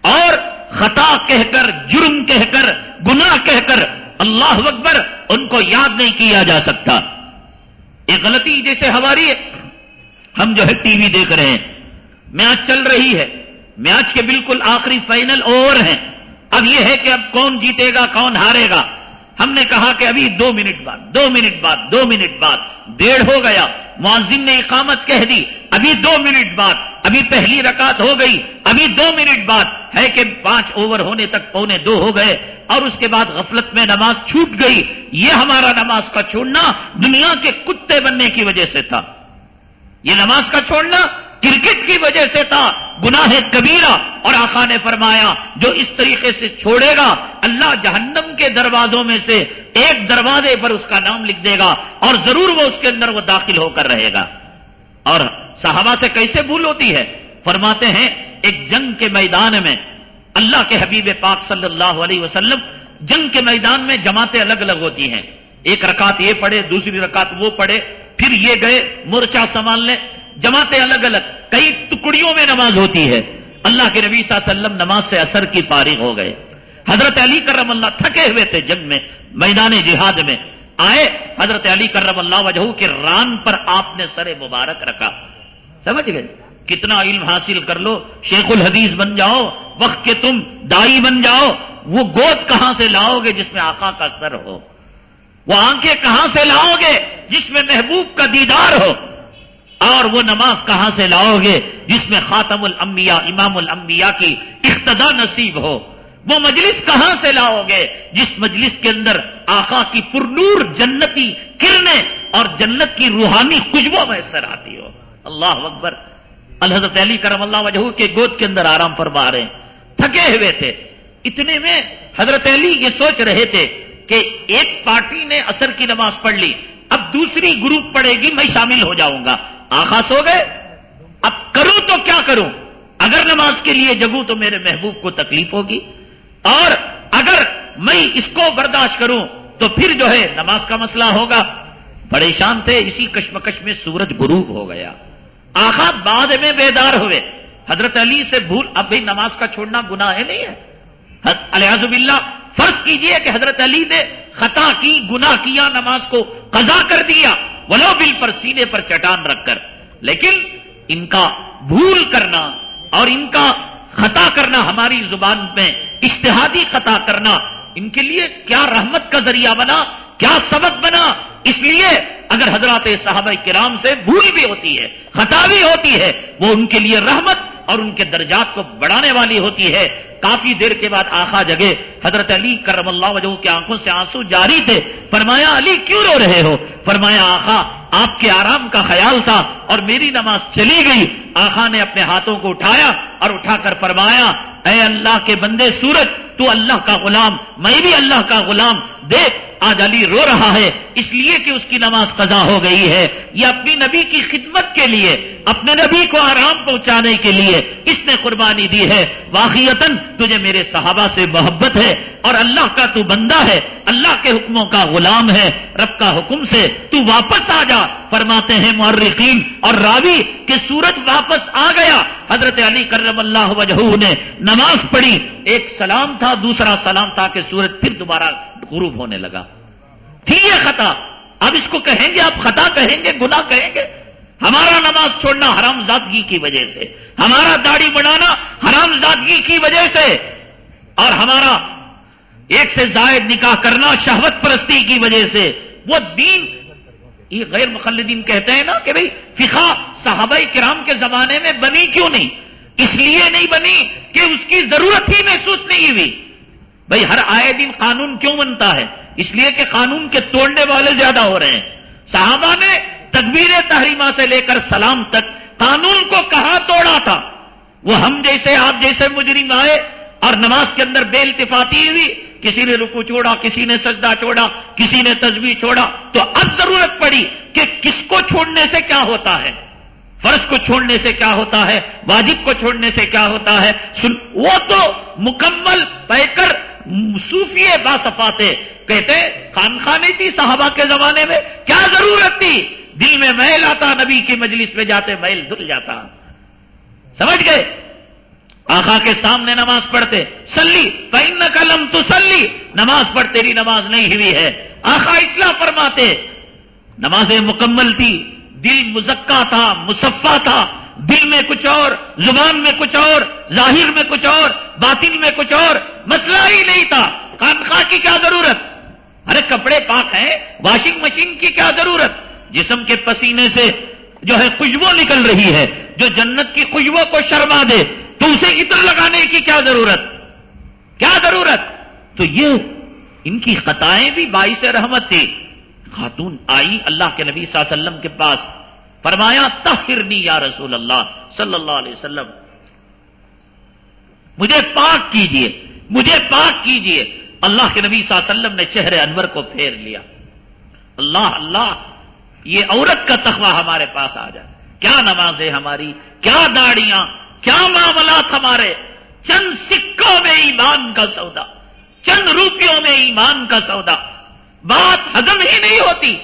اور خطا کہہ کر، جرم کہہ کر، گناہ کہہ کر اللہ اکبر ان کو یاد نہیں کیا جا سکتا۔ یہ غلطی جیسے ہماری ہے، ہم جو ہے ٹی وی دیکھ رہے ہیں۔ میچ چل رہی ہے۔ میچ کے بالکل آخری فائنل اوور ہیں۔ اب یہ ہے کہ اب کون جیتے گا، کون ہارے گا۔ ہم نے کہا کہ ابھی دو منٹ بعد، دو منٹ بعد، دو منٹ بعد ڈیڑھ ہو گیا معذم نے اقامت کہہ دی، ابھی دو منٹ بعد، ابھی پہلی رکعت ہو گئی، ابھی دو منٹ بعد، ہے کہ پانچ اوور ہونے تک پونے دو ہو گئے، اور اس کے بعد غفلت میں نماز چھوٹ گئی، یہ ہمارا نماز کا چھوڑنا دنیا کے کتے بننے کی وجہ سے تھا۔ یہ نماز کا چھوڑنا کرکٹ کی وجہ سے تھا، گناہ کبیرہ۔ اور آقا نے فرمایا، جو اس طریقے سے چھوڑے گا، اللہ جہنم کے دروازوں میں سے ایک دروازے پر اس کا نام لکھ دے گا، اور ضرور وہ اس کے اندر وہ داخل ہو کر رہے گا۔ اور صحابہ سے کیسے بھول ہوتی ہے؟ فرماتے ہیں، ایک جنگ کے میدان میں اللہ کے حبیب پاک صلی اللہ علیہ وسلم، جنگ کے میدان میں جماعتیں الگ الگ ہوتی ہیں۔ ایک رکعت یہ پڑھے، دوسری رکعت وہ پڑھے، پھر یہ گئے، مورچہ سنبھالنے جماعتیں الگ الگ، کئی ٹکڑیوں میں نماز ہوتی ہے۔ اللہ کے نبی صلی اللہ علیہ وسلم نماز سے اثر کی فارغ ہو گئے۔ حضرت علی کرم اللہ تھکے ہوئے تھے جنگ میں، میدان جہاد میں۔ آئے، حضرت علی کرم اللہ وجہ کے ران پر آپ نے سر مبارک رکھا۔ سمجھ گئے؟ کتنا علم حاصل کر لو، شیخ الحدیث بن جاؤ، وقت کے تم دائی بن جاؤ۔ وہ گود کہاں سے لاؤ گے جس میں آقا کا سر ہو؟ وہ آنکھیں کہاں سے لاؤ گے جس میں محبوب کا دیدار ہو؟ اور وہ نماز کہاں سے لاؤ گے جس میں خاتم الانبیاء، امام الانبیاء کی اقتدا نصیب ہو؟ وہ مجلس کہاں سے لاؤ گے جس مجلس کے اندر آقا کی پرنور جنتی کرنے اور جنت کی روحانی خوشبو میسر آتی ہو؟ اللہ اکبر۔ الحضرت علی کرم اللہ وجہ کے گود کے اندر آرام فرما رہے ہیں۔ تھکے ہوئے تھے۔ اتنے میں حضرت علی یہ سوچ رہے تھے کہ ایک پارٹی نے اثر کی نماز پڑھ لی، اب دوسری گروپ پڑے گی، میں شامل ہو جاؤں گا۔ آخا سو گئے؟ اب کروں تو کیا کروں؟ اگر نماز کے لیے جگوں تو میرے محبوب کو تکلیف ہوگی، اور اگر میں اس کو برداشت کروں تو پھر جو ہے نماز کا مسئلہ ہوگا۔ پریشان تھے، اسی کشمکش میں سورج غروب ہو گیا۔ آخا بعد میں بیدار ہوئے۔ حضرت علی سے بھول، اب بھی نماز کا چھوڑنا گناہ ہے، نہیں ہے؟ الحاظ باللہ، فرض کیجیے کہ حضرت علی نے خطا کی، گناہ کیا، نماز کو قضا کر دیا۔ ولو بل پر سینے پر چٹان رکھ کر، لیکن ان کا بھول کرنا اور ان کا خطا کرنا، ہماری زبان میں اشتہادی خطا کرنا، ان کے لیے کیا رحمت کا ذریعہ بنا، کیا سبق بنا؟ اس لیے اگر حضرات صحابہ کرام سے بھول بھی ہوتی ہے، خطا بھی ہوتی ہے، وہ ان کے لیے رحمت اور ان کے درجات کو بڑھانے والی ہوتی ہے۔ کافی دیر کے بعد آخا جگہ حضرت علی کرم اللہ وجہ کی آنکھوں سے آنسو جاری تھے۔ فرمایا، علی، کیوں رو رہے ہو؟ فرمایا، آخا، آپ کے آرام کا خیال تھا اور میری نماز چلی گئی۔ آخا نے اپنے ہاتھوں کو اٹھایا اور اٹھا کر فرمایا، اے اللہ کے بندے سورج، تو اللہ کا غلام، میں بھی اللہ کا غلام۔ دیکھ آج علی رو رہا ہے، اس لیے کہ اس کی نماز قضا ہو گئی ہے۔ یہ اپنی نبی کی خدمت کے لیے، اپنے نبی کو آرام پہنچانے کے لیے اس نے قربانی دی ہے۔ واقعیتاً تجھے میرے صحابہ سے محبت ہے اور اللہ کا تو بندہ ہے، اللہ کے حکموں کا غلام ہے، رب کا حکم سے تو واپس آ جا۔ فرماتے ہیں مورقین اور راوی کہ سورج واپس آ گیا۔ حضرت علی کرم اللہ وجہ نے نماز پڑھی، ایک سلام تھا، دوسرا سلام تھا کہ سورج پھر دوبارہ غروب ہونے لگا۔ تھی یہ خطا۔ اب اس کو کہیں گے، آپ خطا کہیں گے گنا کہیں گے؟ ہمارا نماز چھوڑنا حرام زادگی کی وجہ سے۔ ہمارا داڑھی بڑھانا حرام زادگی کی وجہ سے۔ اور ہمارا ایک سے زائد نکاح کرنا شہوت پرستی کی وجہ سے۔ وہ دین یہ غیر مخلدین کہتے ہیں نا کہ بھئی فقہ صحابہ کرام کے زمانے میں بنی کیوں نہیں؟ اس لیے نہیں بنی کہ اس کی ضرورت ہی محسوس نہیں ہوئی۔ بھائی ہر آئے دن قانون کیوں بنتا ہے؟ اس لیے کہ قانون کے توڑنے والے زیادہ ہو رہے ہیں۔ صحابہ نے تکبیر تحریمہ سے لے کر سلام تک قانون کو کہاں توڑا تھا؟ وہ ہم جیسے آپ جیسے مجرم آئے اور نماز کے اندر بے التفاتی ہوئی کسی نے رکو چھوڑا، کسی نے سجدہ چھوڑا، کسی نے تصویر چھوڑا، تو اب ضرورت پڑی کہ کس کو چھوڑنے سے کیا ہوتا ہے؟ فرض کو چھوڑنے سے کیا ہوتا ہے؟ واجب کو چھوڑنے سے کیا ہوتا ہے؟ وہ تو مکمل پہ کر صوفی باصفاتے کہتے خان خانی تھی صحابہ کے زمانے میں، کیا ضرورت تھی؟ دل میں محل آتا، نبی کی مجلس میں جاتے محل دھل جاتا۔ سمجھ گئے؟ آخا کے سامنے نماز پڑھتے سلی پین قلم تو سلی نماز پڑھ تیری نماز نہیں ہوئی ہے۔ آخا اصلاح فرماتے، نمازیں مکمل تھی، دل مزکا تھا، مصفا تھا، دل میں کچھ اور، زبان میں کچھ اور، ظاہر میں کچھ اور، باطن میں کچھ اور، مسئلہ ہی نہیں تھا۔ خانخواہ کی کیا ضرورت؟ ارے کپڑے پاک ہیں، واشنگ مشین کی کیا ضرورت؟ جسم کے پسینے سے جو ہے خوشبو نکل رہی ہے، جو جنت کی خوشبو کو شرما دے۔ تو اسے عطر لگانے کی کیا ضرورت؟ کیا ضرورت؟ تو یہ ان کی خطائیں بھی باعث رحمت تھی۔ خاتون آئی اللہ کے نبی صلی اللہ علیہ وسلم کے پاس، فرمایا تحرنی یا رسول اللہ صلی اللہ علیہ وسلم۔ مجھے پاک کیجیے، مجھے پاک کیجیے۔ اللہ کے نبی صلی اللہ علیہ وسلم نے چہرے انور کو پھیر لیا۔ اللہ اللہ، یہ عورت کا تخوہ ہمارے پاس آ جائے۔ کیا نمازیں ہماری، کیا داڑیاں کیا معاملات ہمارے چند سکوں میں ایمان کا سودا، چند روپیوں میں ایمان کا سودا۔ بات ہزم ہی نہیں ہوتی۔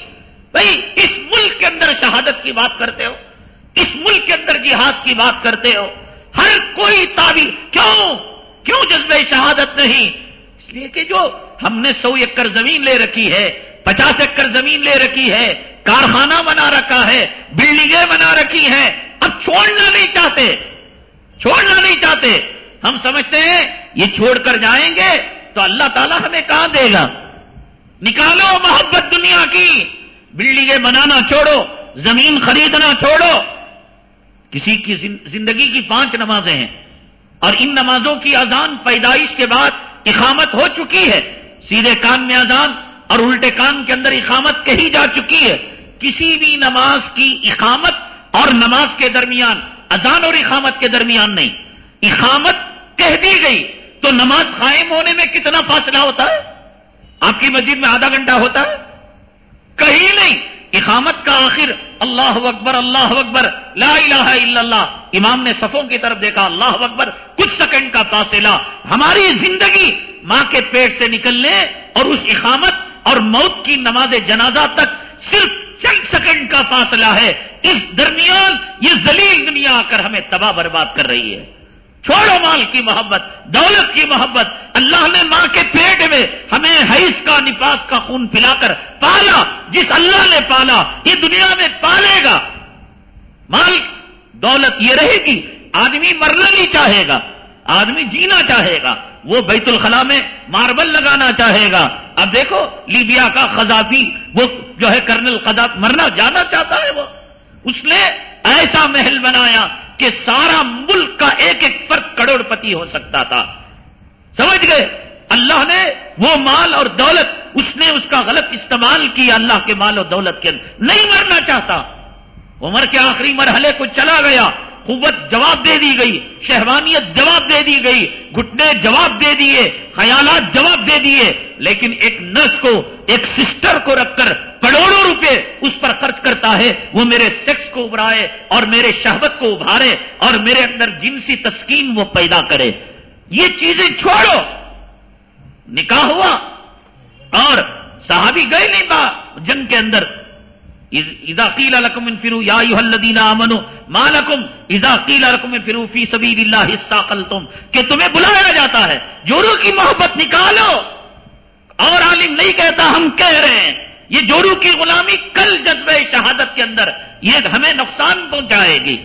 بھائی، اس ملک کے اندر شہادت کی بات کرتے ہو؟ اس ملک کے اندر جہاد کی بات کرتے ہو؟ ہر کوئی تعبیر کیوں؟ کیوں جذبہ شہادت نہیں؟ اس لیے کہ جو ہم نے سو ایکڑ زمین لے رکھی ہے، پچاس ایکڑ زمین لے رکھی ہے، کارخانہ بنا رکھا ہے، بلڈنگیں بنا رکھی ہیں، اب چھوڑنا نہیں چاہتے۔ چھوڑنا نہیں چاہتے۔ ہم سمجھتے ہیں یہ چھوڑ کر جائیں گے تو اللہ تعالیٰ ہمیں کہاں دے گا؟ نکالو محبت دنیا کی۔ بلڈنگیں بنانا چھوڑو، زمین خریدنا چھوڑو۔ کسی کی زندگی کی پانچ نمازیں ہیں۔ اور ان نمازوں کی اذان پیدائش کے بعد اقامت ہو چکی ہے۔ سیدھے کان میں اذان اور الٹے کان کے اندر اقامت کہی جا چکی ہے۔ کسی بھی نماز کی اقامت اور نماز کے درمیان اذان اور اقامت کے درمیان نہیں۔ اقامت کہہ دی گئی تو نماز قائم ہونے میں کتنا فاصلہ ہوتا ہے؟ آپ کی مسجد میں آدھا گھنٹہ ہوتا ہے؟ کہیں نہیں۔ اقامت کا آخر اللہ اکبر اللہ اکبر، لا الہ الا اللہ۔ امام نے صفوں کی طرف دیکھا، اللہ اکبر، کچھ سیکنڈ کا فاصلہ۔ ہماری زندگی ماں کے پیٹ سے نکلنے اور اس اقامت اور موت کی نماز جنازہ تک صرف چند سیکنڈ کا فاصلہ ہے۔ اس درمیان یہ زلیل دنیا آ کر ہمیں تباہ برباد کر رہی ہے۔ چھوڑو مال کی محبت، دولت کی محبت۔ اللہ نے ماں کے پیٹ میں ہمیں حیث کا، نفاس کا خون پلا کر پالا۔ جس اللہ نے پالا، یہ دنیا میں پالے گا۔ مال، دولت یہ رہے گی۔ آدمی مرنا نہیں چاہے گا۔ آدمی جینا چاہے گا، وہ بیت الخلا میں ماربل لگانا چاہے گا۔ اب دیکھو، لیبیا کا خزافی وہ جو ہے کرنل خدا مرنا جانا چاہتا ہے وہ۔ اس نے ایسا محل بنایا کہ سارا ملک کا ایک ایک فرق کروڑ پتی ہو سکتا تھا۔ سمجھ گئے؟ اللہ نے وہ مال اور دولت، اس نے اس کا غلط استعمال کیا اللہ کے مال اور دولت کے اندر۔ نہیں مرنا چاہتا۔ عمر کے آخری مرحلے کو چلا گیا۔ قوت جواب دے دی گئی، شہوانیت جواب دے دی گئی، گھٹنے جواب دے دیے، خیالات جواب دے دیے، لیکن ایک نرس کو، ایک سسٹر کو رکھ کر کروڑوں روپے اس پر خرچ کرتا ہے، وہ میرے سیکس کو ابھرائے اور میرے شہبت کو ابھارے اور میرے اندر جنسی تسکین وہ پیدا کرے۔ یہ چیزیں چھوڑو۔ نکاح ہوا اور صحابی گئے نہیں با جنگ کے اندر۔ اذا قیل لکم انفروا یا ایوہ الذین آمنوا ما لکم اذا قیل لکم انفروا فی سبیل اللہ استاقلتم کہ تمہیں بلایا جاتا ہے جورو کی محبت نکالو اور عالم نہیں کہتا ہم کہہ رہے ہیں۔ یہ جورو کی غلامی کل جذبہ شہادت کے اندر یہ ہمیں نقصان پہنچائے گی۔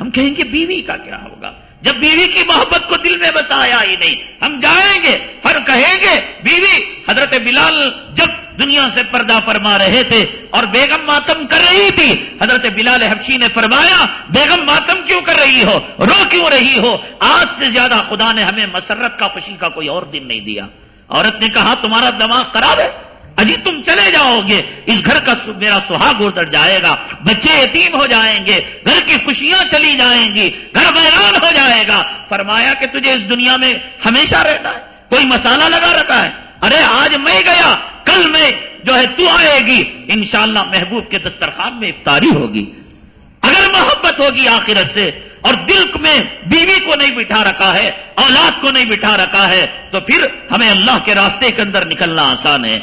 ہم کہیں گے بیوی کا کیا ہوگا؟ جب بیوی کی محبت کو دل میں بسایا ہی نہیں، ہم جائیں گے پر کہیں گے، بیوی، حضرت بلال جب دنیا سے پردہ فرما رہے تھے اور بیگم ماتم کر رہی تھی۔ حضرت بلال حبشی نے فرمایا، بیگم ماتم کیوں کر رہی ہو؟ رو کیوں رہی ہو؟ آج سے زیادہ خدا نے ہمیں مسرت کا خوشی کا کوئی اور دن نہیں دیا۔ عورت نے کہا، تمہارا دماغ خراب ہے؟ اجی تم چلے جاؤ گے۔ اس گھر کا میرا سہاگ اتر جائے گا۔ بچے یتیم ہو جائیں گے۔ گھر کی خوشیاں چلی جائیں گی۔ گھر ویران ہو جائے گا۔ فرمایا کہ تجھے اس دنیا میں ہمیشہ رہتا ہے۔ کوئی مسالہ لگا رکھا ہے۔ ارے آج میں گیا، کل میں جو ہے تو آئے گی۔ انشاءاللہ محبوب کے دسترخوان میں افطاری ہوگی۔ اگر محبت ہوگی آخرت سے اور دل میں بیوی کو نہیں بٹھا رکھا ہے، اولاد کو نہیں بٹھا رکھا ہے، تو پھر ہمیں اللہ کے راستے کے اندر نکلنا آسان ہے۔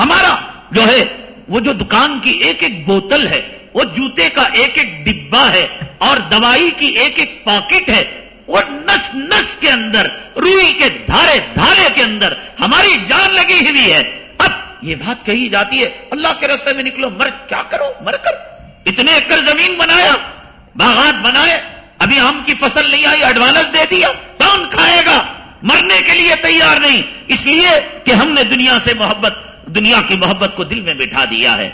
ہمارا جو ہے، وہ جو دکان کی ایک ایک بوتل ہے، وہ جوتے کا ایک ایک ڈبا ہے اور دوائی کی ایک ایک پاکٹ ہے وہ نس نس کے اندر، روئی کے دھارے دھارے کے اندر ہماری جان لگی ہوئی ہے۔ اب یہ بات کہی جاتی ہے، اللہ کے راستے میں نکلو مر کیا کرو؟ مر کر۔ اتنے ایکڑ زمین بنایا، باغات بنائے، ابھی آم کی فصل نہیں آئی، ایڈوانس دے دیا، کون کھائے گا؟ مرنے کے لیے تیار نہیں۔ اس لیے کہ ہم نے دنیا سے محبت، دنیا کی محبت کو دل میں بٹھا دیا ہے۔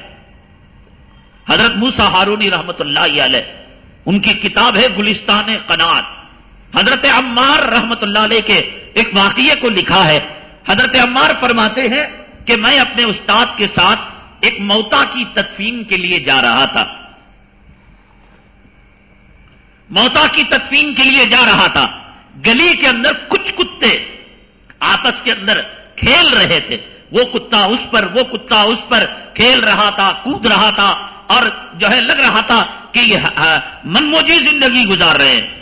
حضرت موسا ہارونی رحمت اللہ علیہ، ان کی کتاب ہے گلستان قنات حضرت عمار رحمت اللہ علیہ کے ایک واقعے کو لکھا ہے۔ حضرت عمار فرماتے ہیں کہ میں اپنے استاد کے ساتھ ایک موتا کی تدفین کے لیے جا رہا تھا۔ موتا کی تدفین کے لیے جا رہا تھا۔ گلی کے اندر کچھ کتے آپس کے اندر کھیل رہے تھے۔ وہ کتا اس پر، وہ کتا اس پر کھیل رہا تھا، کود رہا تھا اور جو ہے لگ رہا تھا کہ یہ منموجی زندگی گزار رہے ہیں۔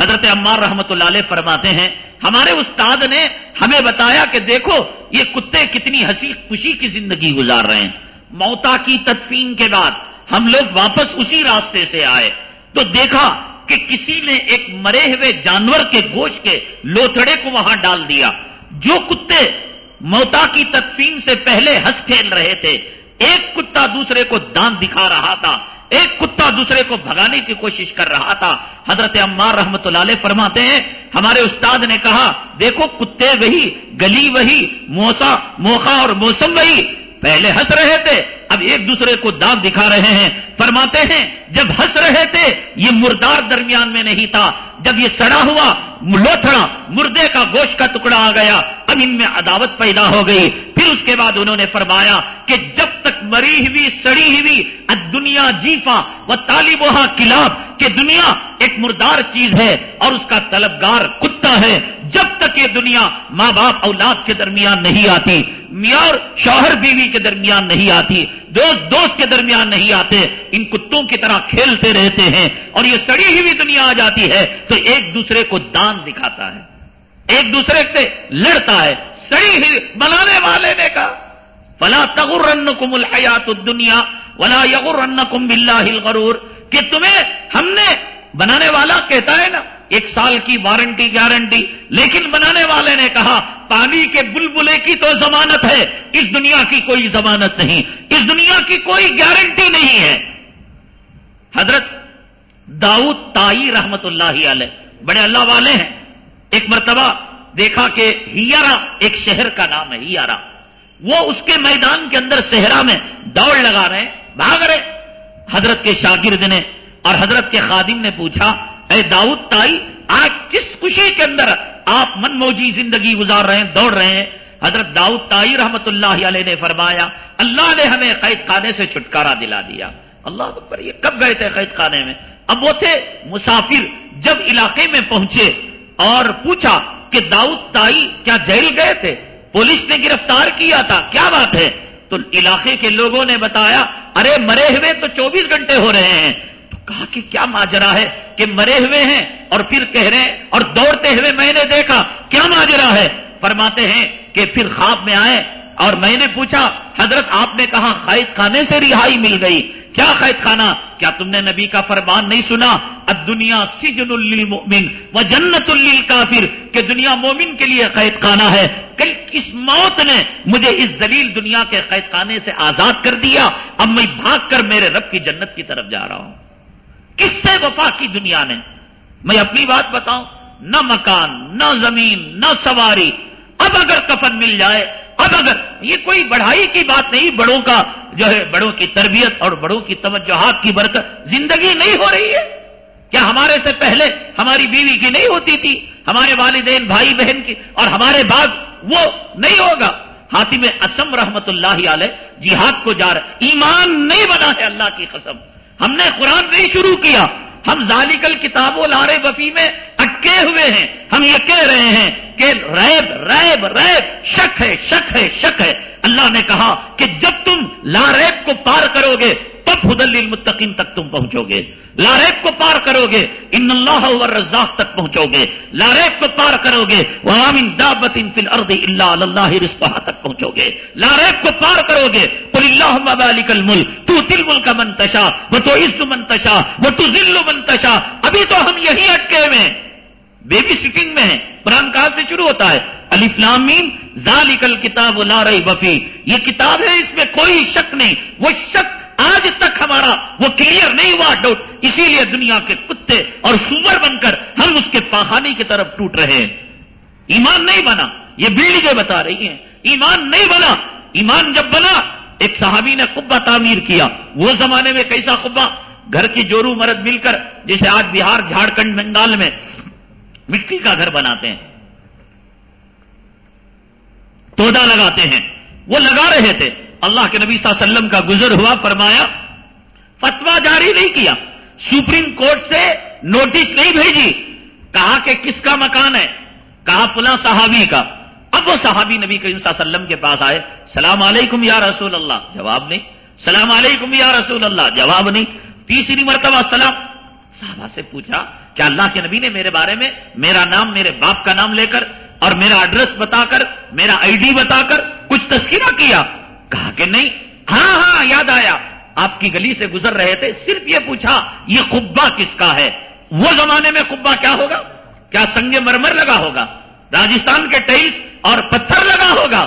حضرت عمار رحمت اللہ علیہ فرماتے ہیں، ہمارے استاد نے ہمیں بتایا کہ دیکھو، یہ کتے کتنی ہنسی خوشی کی زندگی گزار رہے ہیں۔ موتا کی تدفین کے بعد ہم لوگ واپس اسی راستے سے آئے۔ تو دیکھا کہ کسی نے ایک مرے ہوئے جانور کے گوشت کے لوتھڑے کو وہاں ڈال دیا۔ جو کتے موتا کی تدفین سے پہلے ہنس کھیل رہے تھے، ایک کتا دوسرے کو دان دکھا رہا تھا۔ ایک کتا دوسرے کو بھگانے کی کوشش کر رہا تھا۔ حضرت عمار رحمت اللہ علیہ فرماتے ہیں، ہمارے استاد نے کہا، دیکھو کتے وہی، گلی وہی، موسا، موخا اور موسم وہی۔ پہلے ہنس رہے تھے، اب ایک دوسرے کو دانت دکھا رہے ہیں۔ فرماتے ہیں، جب ہنس رہے تھے، یہ مردار درمیان میں نہیں تھا۔ جب یہ سڑا ہوا، لوتھڑا، مردے کا گوشت کا ٹکڑا آ گیا۔ اب ان میں عداوت پیدا ہو گئی۔ پھر اس کے بعد انہوں نے فرمایا کہ جب تک مری ہوئی، سڑی ہوئی دنیا جیفا و طالبوہا کلاب، کہ دنیا ایک مردار چیز ہے اور اس کا طلبگار کتا ہے، جب تک یہ دنیا ماں باپ اولاد کے درمیان نہیں آتی۔ میار شوہر بیوی کے درمیان نہیں آتی، دوست دوست کے درمیان نہیں آتے، ان کتوں کی طرح کھیلتے رہتے ہیں اور یہ سڑی ہوئی دنیا آ جاتی ہے تو ایک دوسرے کو دان دکھاتا ہے، ایک دوسرے سے لڑتا ہے، سڑی ہوئی بنانے والے نے کہا، فلا تغر کم الحیات دنیا ولا یغر رن کم کہ تمہیں ہم نے بنانے والا کہتا ہے نا ایک سال کی وارنٹی، گارنٹی، لیکن بنانے والے نے کہا، پانی کے بلبلے کی تو ضمانت ہے، اس دنیا کی کوئی ضمانت نہیں، اس دنیا کی کوئی گارنٹی نہیں ہے۔ حضرت داؤد تائی رحمت اللہ علیہ، بڑے اللہ والے ہیں۔ ایک مرتبہ دیکھا کہ ہیارا ایک شہر کا نام ہے، ہیارا۔ وہ اس کے میدان کے اندر صحرا میں دوڑ لگا رہے ہیں بھاگ رہے۔ حضرت کے شاگرد نے اور حضرت کے خادم نے پوچھا اے داؤد تائی، آج کس خوشی کے اندر آپ من موجی زندگی گزار رہے ہیں، دوڑ رہے ہیں؟ حضرت داؤد تائی رحمت اللہ علیہ نے فرمایا، اللہ نے ہمیں قید خانے سے چھٹکارا دلا دیا۔ اللہ اکبر، یہ کب گئے تھے قید خانے میں؟ اب وہ تھے مسافر، جب علاقے میں پہنچے اور پوچھا کہ داؤد تائی، کیا جیل گئے تھے؟ پولیس نے گرفتار کیا تھا، کیا بات ہے؟ تو علاقے کے لوگوں نے بتایا، ارے مرے ہوئے تو چوبیس گھنٹے ہو رہے ہیں۔ کہا کہ کیا ماجرا ہے کہ مرے ہوئے ہیں اور پھر کہہ رہے ہیں اور دوڑتے ہوئے میں نے دیکھا کیا ماجرا ہے فرماتے ہیں کہ پھر خواب میں آئے اور میں نے پوچھا، حضرت آپ نے کہا قید خانے سے رہائی مل گئی۔ کیا قید خانہ؟ کیا تم نے نبی کا فرمان نہیں سنا؟ دنیا سجن للمؤمن و جنت للکافر، کہ دنیا مومن کے لیے قید خانہ ہے۔ کل اس موت نے مجھے اس ذلیل دنیا کے قید خانے سے آزاد کر دیا۔ اب میں بھاگ کر میرے رب کی جنت کی طرف جا رہا ہوں۔ کس سے وفا کی دنیا نے؟ میں اپنی بات بتاؤں، نہ مکان، نہ زمین، نہ سواری۔ اب اگر کفن مل جائے، اب اگر، یہ کوئی بڑھائی کی بات نہیں، بڑوں کا جو ہے، بڑوں کی تربیت اور بڑوں کی توجہات کی برکت زندگی نہیں ہو رہی ہے۔ کیا ہمارے سے پہلے ہماری بیوی کی نہیں ہوتی تھی؟ ہمارے والدین، بھائی بہن کی، اور ہمارے بعد وہ نہیں ہوگا۔ ہاتھی میں اسم رحمت اللہ علیہ، جہاد کو جا رہا ایمان نہیں بنا ہے اللہ کی قسم۔ ہم نے قرآن نہیں شروع کیا۔ ہم ذالکل کتابوں لارے بفی میں اٹکے ہوئے ہیں۔ ہم یہ کہہ رہے ہیں کہ ریب ریب ریب، شک ہے شک ہے شک ہے۔ اللہ نے کہا کہ جب تم لاریب کو پار کرو گے تب حدل المتقین تک تم پہنچو گے۔ لاریب کو پار کرو گے۔ ان اللہ رزاق تک پہنچو گے۔ لاریب کو پار کرو گے۔ دابت فی الارض الا اللہ رزقها تک پہنچو گے۔ لاریب کو پار کرو گے۔ قل اللهم مالک الملک۔ تو تل ملک من تشا وہ تو عز من تشا وہ تو ذل من ابھی تو ہم یہی اٹکے ہوئے ہیں۔ بیبی سٹنگ میں ہیں۔ قرآن کہاں سے شروع ہوتا ہے؟ الفلامین ذالک الکتاب لا ریب فی۔ یہ کتاب ہے، اس میں کوئی شک نہیں۔ وہ شک آج تک ہمارا وہ کلیئر نہیں ہوا ڈاؤٹ اسی لیے دنیا کے کتے اور سور بن کر ہم اس کے پاخانے کی طرف ٹوٹ رہے ہیں. ایمان نہیں بنا. یہ بلڈنگیں بتا رہی ہیں. ایمان نہیں بنا. ایمان جب بنا، ایک صحابی نے قبا تعمیر کیا. وہ زمانے میں کیسا قبا گھر کی جورو مرد مل کر، جیسے آج بہار، جھارکھنڈ، بنگال میں مٹی کا گھر بناتے ہیں. تودا لگاتے ہیں. وہ لگا رہے تھے. اللہ کے نبی صلی اللہ علیہ وسلم کا گزر ہوا، فرمایا فتوا جاری نہیں کیا۔ سپریم کورٹ سے نوٹس نہیں بھیجی۔ کہا کہ کس کا مکان ہے؟ کہا پلا صحابی کا۔ اب وہ صحابی نبی کریم صلی اللہ علیہ وسلم کے پاس آئے۔ سلام علیکم یا رسول اللہ۔ جواب نہیں۔ سلام علیکم یا رسول اللہ۔ جواب نہیں۔ تیسری مرتبہ سلام۔ صحابہ سے پوچھا کہ اللہ کے نبی نے میرے بارے میں میرا نام، میرے باپ کا نام لے کر اور میرا ایڈریس بتا کر، میرا آئی ڈی بتا کر کچھ تذکرہ کیا؟ کہا کہ نہیں؟ ہاں ہاں یاد آیا۔ آپ کی گلی سے گزر رہے تھے، صرف یہ پوچھا، یہ قبا کس کا ہے؟ وہ زمانے میں قبا کیا ہوگا؟ کیا سنگ مرمر لگا ہوگا؟ راجستھان کے ٹائلس اور پتھر لگا ہوگا؟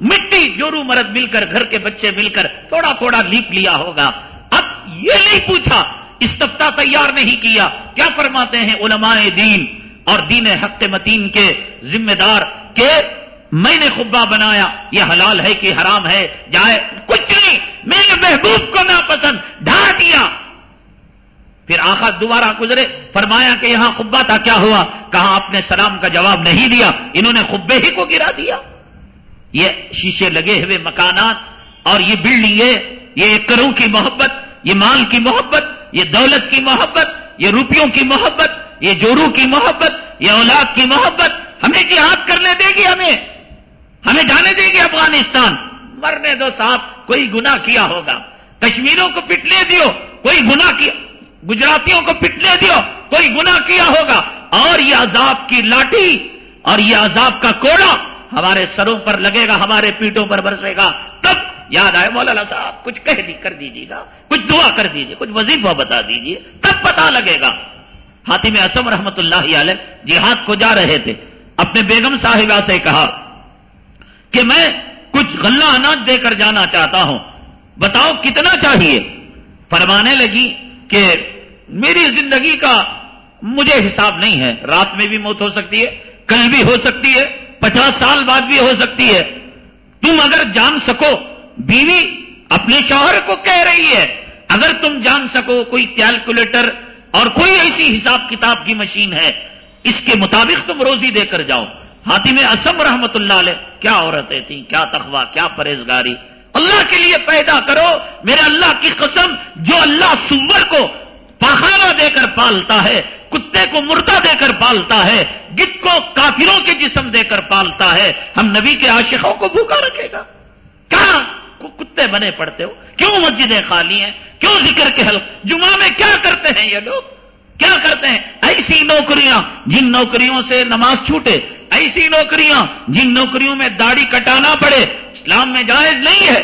مٹی جورو مرد مل کر، گھر کے بچے مل کر تھوڑا تھوڑا لیپ لیا ہوگا۔ اب یہ نہیں پوچھا استفتا تیار نہیں کیا۔ کیا فرماتے ہیں علماء دین اور دین حق متین کے ذمہ دار کہ میں نے خبا بنایا، یہ حلال ہے کہ حرام ہے، جائے، کچھ نہیں، میرے محبوب کو ناپسند، ڈھا دیا۔ پھر آخا دوبارہ گزرے، فرمایا کہ یہاں خبا تھا، کیا ہوا؟ کہا آپ نے سلام کا جواب نہیں دیا؟ انہوں نے خبے ہی کو گرا دیا۔ یہ شیشے لگے ہوئے مکانات، اور یہ بلڈنگیں یہ ایکڑوں کی محبت، یہ مال کی محبت، یہ دولت کی محبت، یہ روپیوں کی محبت، یہ جورو کی محبت، یہ اولاد کی محبت، ہمیں جہاد کرنے دے گی ہمیں۔ ہمیں جانے دے گی افغانستان۔ مرنے دو صاحب، کوئی گنا کیا ہوگا؟ کشمیروں کو پٹنے دیو، کوئی گنا کیا گجراتیوں کو پٹنے دیو، کوئی گنا کیا ہوگا؟ اور یہ عذاب کی لاٹھی، اور یہ عذاب کا کوڑا ہمارے سروں پر لگے گا، ہمارے پیٹوں پر برسے گا۔ تب یاد آئے، مولانا صاحب، کچھ کہہ دی کر دیجیے گا کچھ دعا کر دیجیے، کچھ وظیفہ بتا دیجیے۔ تب پتا لگے گا۔ ہاتھی میں اسم رحمت اللہ علیہ جہاد کو جا رہے تھے۔ اپنے بیگم صاحبہ سے کہا کہ میں کچھ غلہ اناج دے کر جانا چاہتا ہوں۔ بتاؤ کتنا چاہیے؟ فرمانے لگی کہ میری زندگی کا مجھے حساب نہیں ہے۔ رات میں بھی موت ہو سکتی ہے، کل بھی ہو سکتی ہے، پچاس سال بعد بھی ہو سکتی ہے۔ تم اگر جان سکو، بیوی اپنے شوہر کو کہہ رہی ہے۔ اگر تم جان سکو، کوئی کیلکولیٹر اور کوئی ایسی حساب کتاب کی مشین ہے، اس کے مطابق تم روزی دے کر جاؤ۔ ہاتھی میں اسم رحمت اللہ علیہ، کیا عورتیں تھیں، کیا تخوا کیا پرہیزگاری۔ اللہ کے لیے پیدا کرو، میرے اللہ کی قسم، جو اللہ سور کو پاخانہ دے کر پالتا ہے، کتے کو مردہ دے کر پالتا ہے، گت کو کافروں کے جسم دے کر پالتا ہے، ہم نبی کے عاشقوں کو بھوکا رکھے گا۔ کہاں کتے بنے پڑتے ہو؟ کیوں مسجدیں خالی ہیں؟ کیوں ذکر کے حل؟ جمعہ میں کیا کرتے ہیں یہ لوگ؟ کیا کرتے ہیں؟ ایسی نوکریاں، جن نوکریوں سے نماز چھوٹے ایسی نوکریاں جن نوکریوں میں داڑھی کٹانا پڑے، اسلام میں جائز نہیں ہے۔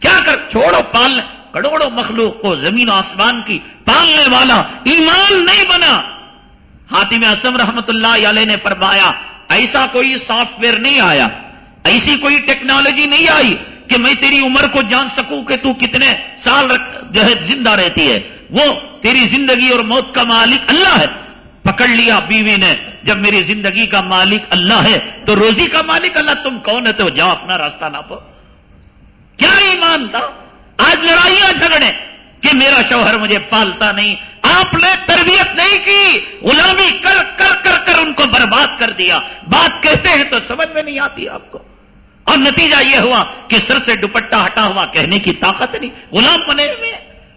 کیا کر، چھوڑو پال کروڑوں مخلوق کو زمین و آسمان کی پالنے والا ایمان نہیں بنا۔ ہاتھی میں اسم رحمت اللہ علیہ نے فرمایا، ایسا کوئی سافٹ ویئر نہیں آیا۔ ایسی کوئی ٹیکنالوجی نہیں آئی کہ میں تیری عمر کو جان سکوں کہ تو کتنے سال جو ہے، زندہ رہتی ہے۔ وہ تیری زندگی اور موت کا مالک اللہ ہے۔ پکڑ لیا بیوی نے۔ جب میری زندگی کا مالک اللہ ہے تو روزی کا مالک اللہ، تم کون ہے؟ تو جاؤ، اپنا راستہ نہ پو کیا ایمان تھا؟ آج لڑائیاں جھگڑے۔ کہ میرا شوہر مجھے پالتا نہیں، آپ نے تربیت نہیں کی۔ غلامی کر کر کر کر ان کو برباد کر دیا۔ بات کہتے ہیں تو سمجھ میں نہیں آتی آپ کو۔ اور نتیجہ یہ ہوا کہ سر سے دوپٹہ ہٹا ہوا کہنے کی طاقت نہیں۔ غلام بنے ہوئے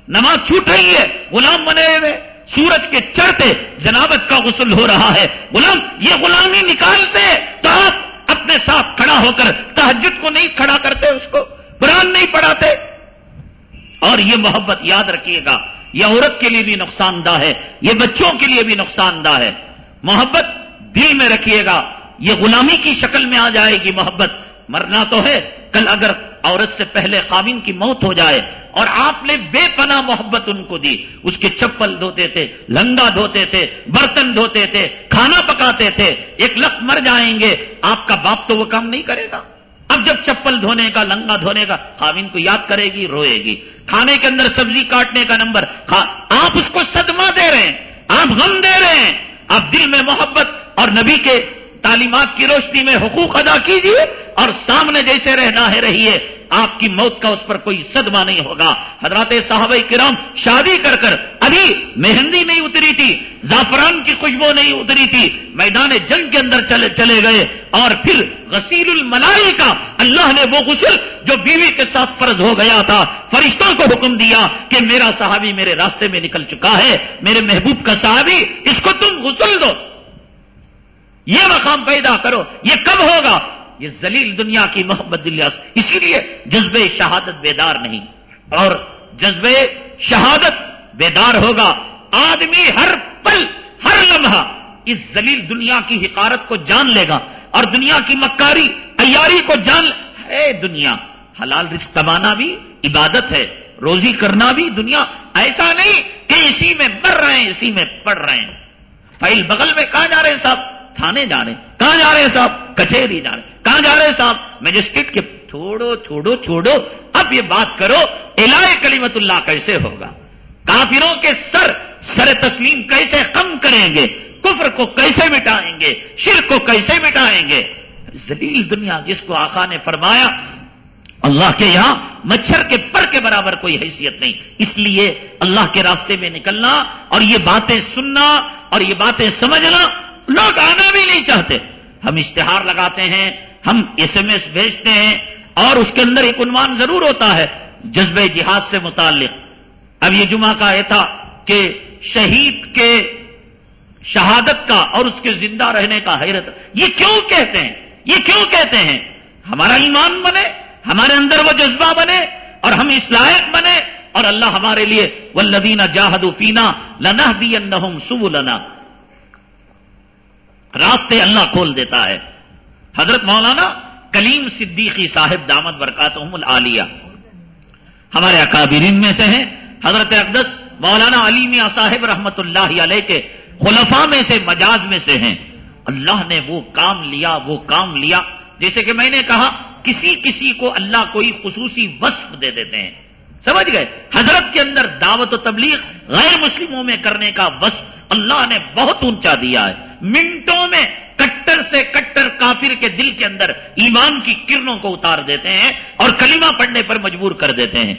نماز چھوٹ رہی ہے، غلام بنے ہوئے سورج کے چڑھتے جنابت کا غسل ہو رہا ہے۔ غلام، یہ غلامی نکالتے تو آپ اپنے ساتھ کھڑا ہو کر تحجد کو نہیں کھڑا کرتے، اس کو قرآن نہیں پڑھاتے۔ اور یہ محبت یاد رکھیے گا، یہ عورت کے لیے بھی نقصان دہ ہے، یہ بچوں کے لیے بھی نقصان دہ ہے۔ محبت دل میں رکھیے گا، یہ غلامی کی شکل میں آ جائے گی محبت۔ مرنا تو ہے، کل اگر عورت سے پہلے قابین کی موت ہو جائے اور آپ نے بے پناہ محبت ان کو دی۔ اس کے چپل دھوتے تھے، لنگا دھوتے تھے، برتن دھوتے تھے، کھانا پکاتے تھے، ایک لخت مر جائیں گے۔ آپ کا باپ تو وہ کام نہیں کرے گا۔ اب جب چپل دھونے کا، لنگا دھونے کا خاوین کو یاد کرے گی، روئے گی۔ کھانے کے اندر سبزی کاٹنے کا نمبر۔ آپ اس کو صدمہ دے رہے ہیں، آپ غم دے رہے ہیں۔ آپ دل میں محبت اور نبی کے تعلیمات کی روشنی میں حقوق ادا کیجیے اور سامنے جیسے رہنا ہے رہیے، آپ کی موت کا اس پر کوئی صدمہ نہیں ہوگا۔ حضرات صحابہ کرام شادی کر کر ابھی مہندی نہیں اتری تھی، زعفران کی خوشبو نہیں اتری تھی، میدان جنگ کے اندر چلے چلے گئے اور پھر غسیل الملائی کا اللہ نے وہ غسل جو بیوی کے ساتھ فرض ہو گیا تھا، فرشتوں کو حکم دیا کہ میرا صحابی میرے راستے میں نکل چکا ہے، میرے محبوب کا صحابی، اس کو تم غسل دو۔ یہ مقام پیدا کرو، یہ کب ہوگا؟ یہ ذلیل دنیا کی محبت دلیاس اسی لیے جذبے شہادت بیدار نہیں۔ اور جذبے شہادت بیدار ہوگا۔ آدمی ہر پل، ہر لمحہ اس ذلیل دنیا کی حکارت کو جان لے گا۔ اور دنیا کی مکاری ایاری کو جان ہے دنیا، حلال رزق کمانا بھی عبادت ہے، روزی کرنا بھی دنیا۔ ایسا نہیں کہ اسی میں مر رہے ہیں، اسی میں پڑھ رہے ہیں۔ فائل بغل میں کہاں جا رہے ہیں صاحب تھانے جا رہے ہیں۔ کہاں جا رہے ہیں صاحب؟ کچہری جا رہے ہیں۔ کہاں جا رہے ہیں صاحب؟ میجسٹریٹ کے چھوڑو چھوڑو چھوڑو۔ اب یہ بات کرو الہ کلیمت اللہ کیسے ہوگا؟ کافروں کے سر سر تسلیم کیسے کم کریں گے؟ کفر کو کیسے مٹائیں گے؟ شر کو کیسے مٹائیں گے؟ زلیل دنیا جس کو آقا نے فرمایا، اللہ کے یہاں مچھر کے پر کے برابر کوئی حیثیت نہیں۔ اس لیے اللہ کے راستے میں نکلنا اور یہ باتیں سننا اور یہ باتیں سمجھنا لوگ آنا بھی نہیں چاہتے۔ ہم اشتہار لگاتے ہیں، ہم ایس ایم ایس بھیجتے ہیں اور اس کے اندر ایک عنوان ضرور ہوتا ہے، جذبہ جہاد سے متعلق۔ اب یہ جمعہ کا یہ تھا کہ شہید کے شہادت کا اور اس کے زندہ رہنے کا حیرت۔ یہ کیوں کہتے ہیں؟ یہ کیوں کہتے ہیں؟ ہمارا ایمان بنے، ہمارے اندر وہ جذبہ بنے اور ہم اس لائق بنے۔ اور اللہ ہمارے لیے ولدینہ جاہد فینا لنا دی راستے اللہ کھول دیتا ہے۔ حضرت مولانا کلیم صدیقی صاحب دامت برکات العالیہ ہمارے اکابرین میں سے ہیں۔ حضرت اقدس مولانا علی میاں صاحب رحمت اللہ علیہ کے خلفاء میں سے، مجاز میں سے ہیں۔ اللہ نے وہ کام لیا، وہ کام لیا۔ جیسے کہ میں نے کہا، کسی کسی کو اللہ کوئی خصوصی وصف دے دیتے ہیں۔ سمجھ گئے؟ حضرت کے اندر دعوت و تبلیغ غیر مسلموں میں کرنے کا وصف اللہ نے بہت اونچا دیا ہے۔ منٹوں میں کٹر سے کٹر کافر کے دل کے اندر ایمان کی کرنوں کو اتار دیتے ہیں اور کلمہ پڑھنے پر مجبور کر دیتے ہیں۔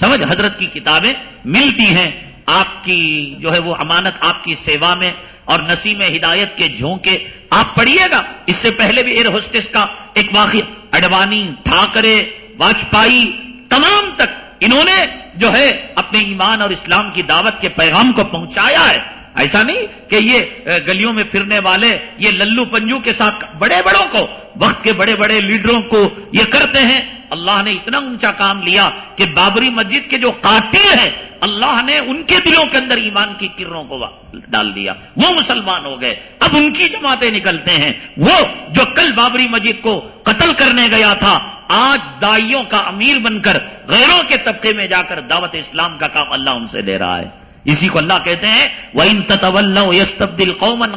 سمجھ؟ حضرت کی کتابیں ملتی ہیں۔ آپ کی جو ہے وہ امانت، آپ کی سیوا میں اور نسیم ہدایت کے جھونکے۔ آپ پڑھیے گا۔ اس سے پہلے بھی ایئر ہوسٹس کا ایک واقعہ۔ اڈوانی، ٹھاکرے، واجپائی، تمام تک انہوں نے جو ہے اپنے ایمان اور اسلام کی دعوت کے پیغام کو پہنچایا ہے۔ ایسا نہیں کہ یہ گلیوں میں پھرنے والے، یہ للو پنجو کے ساتھ بڑے بڑوں کو، وقت کے بڑے بڑے لیڈروں کو یہ کرتے ہیں۔ اللہ نے اتنا اونچا کام لیا کہ بابری مسجد کے جو قاتل ہیں، اللہ نے ان کے دلوں کے اندر ایمان کی کرنوں کو ڈال دیا۔ وہ مسلمان ہو گئے۔ اب ان کی جماعتیں نکلتے ہیں۔ وہ جو کل بابری مسجد کو قتل کرنے گیا تھا، آج دائیوں کا امیر بن کر غیروں کے طبقے میں جا کر دعوت اسلام کا کام اللہ ان سے لے رہا ہے۔ اسی کو اللہ کہتے ہیں وہ ان تطول یس تبدیل قومن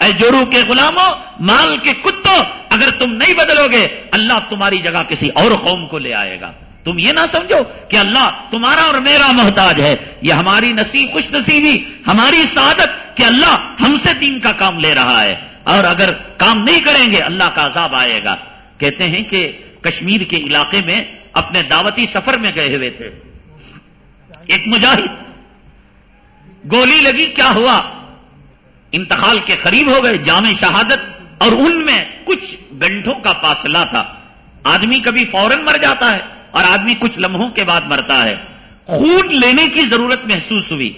اے جورو کے غلاموں، مال کے کتوں، اگر تم نہیں بدلو گے، اللہ تمہاری جگہ کسی اور قوم کو لے آئے گا۔ تم یہ نہ سمجھو کہ اللہ تمہارا اور میرا محتاج ہے۔ یہ ہماری نصیب، خوش نصیبی، ہماری سعادت کہ اللہ ہم سے دین کا کام لے رہا ہے۔ اور اگر کام نہیں کریں گے، اللہ کا عذاب آئے گا۔ کہتے ہیں کہ کشمیر کے علاقے میں اپنے دعوتی سفر میں گئے ہوئے تھے۔ ایک مجاہد گولی لگی، کیا ہوا؟ انتقال کے قریب ہو گئے، جامع شہادت، اور ان میں کچھ گھنٹوں کا فاصلہ تھا۔ آدمی کبھی فوراً مر جاتا ہے، اور آدمی کچھ لمحوں کے بعد مرتا ہے۔ خون لینے کی ضرورت محسوس ہوئی۔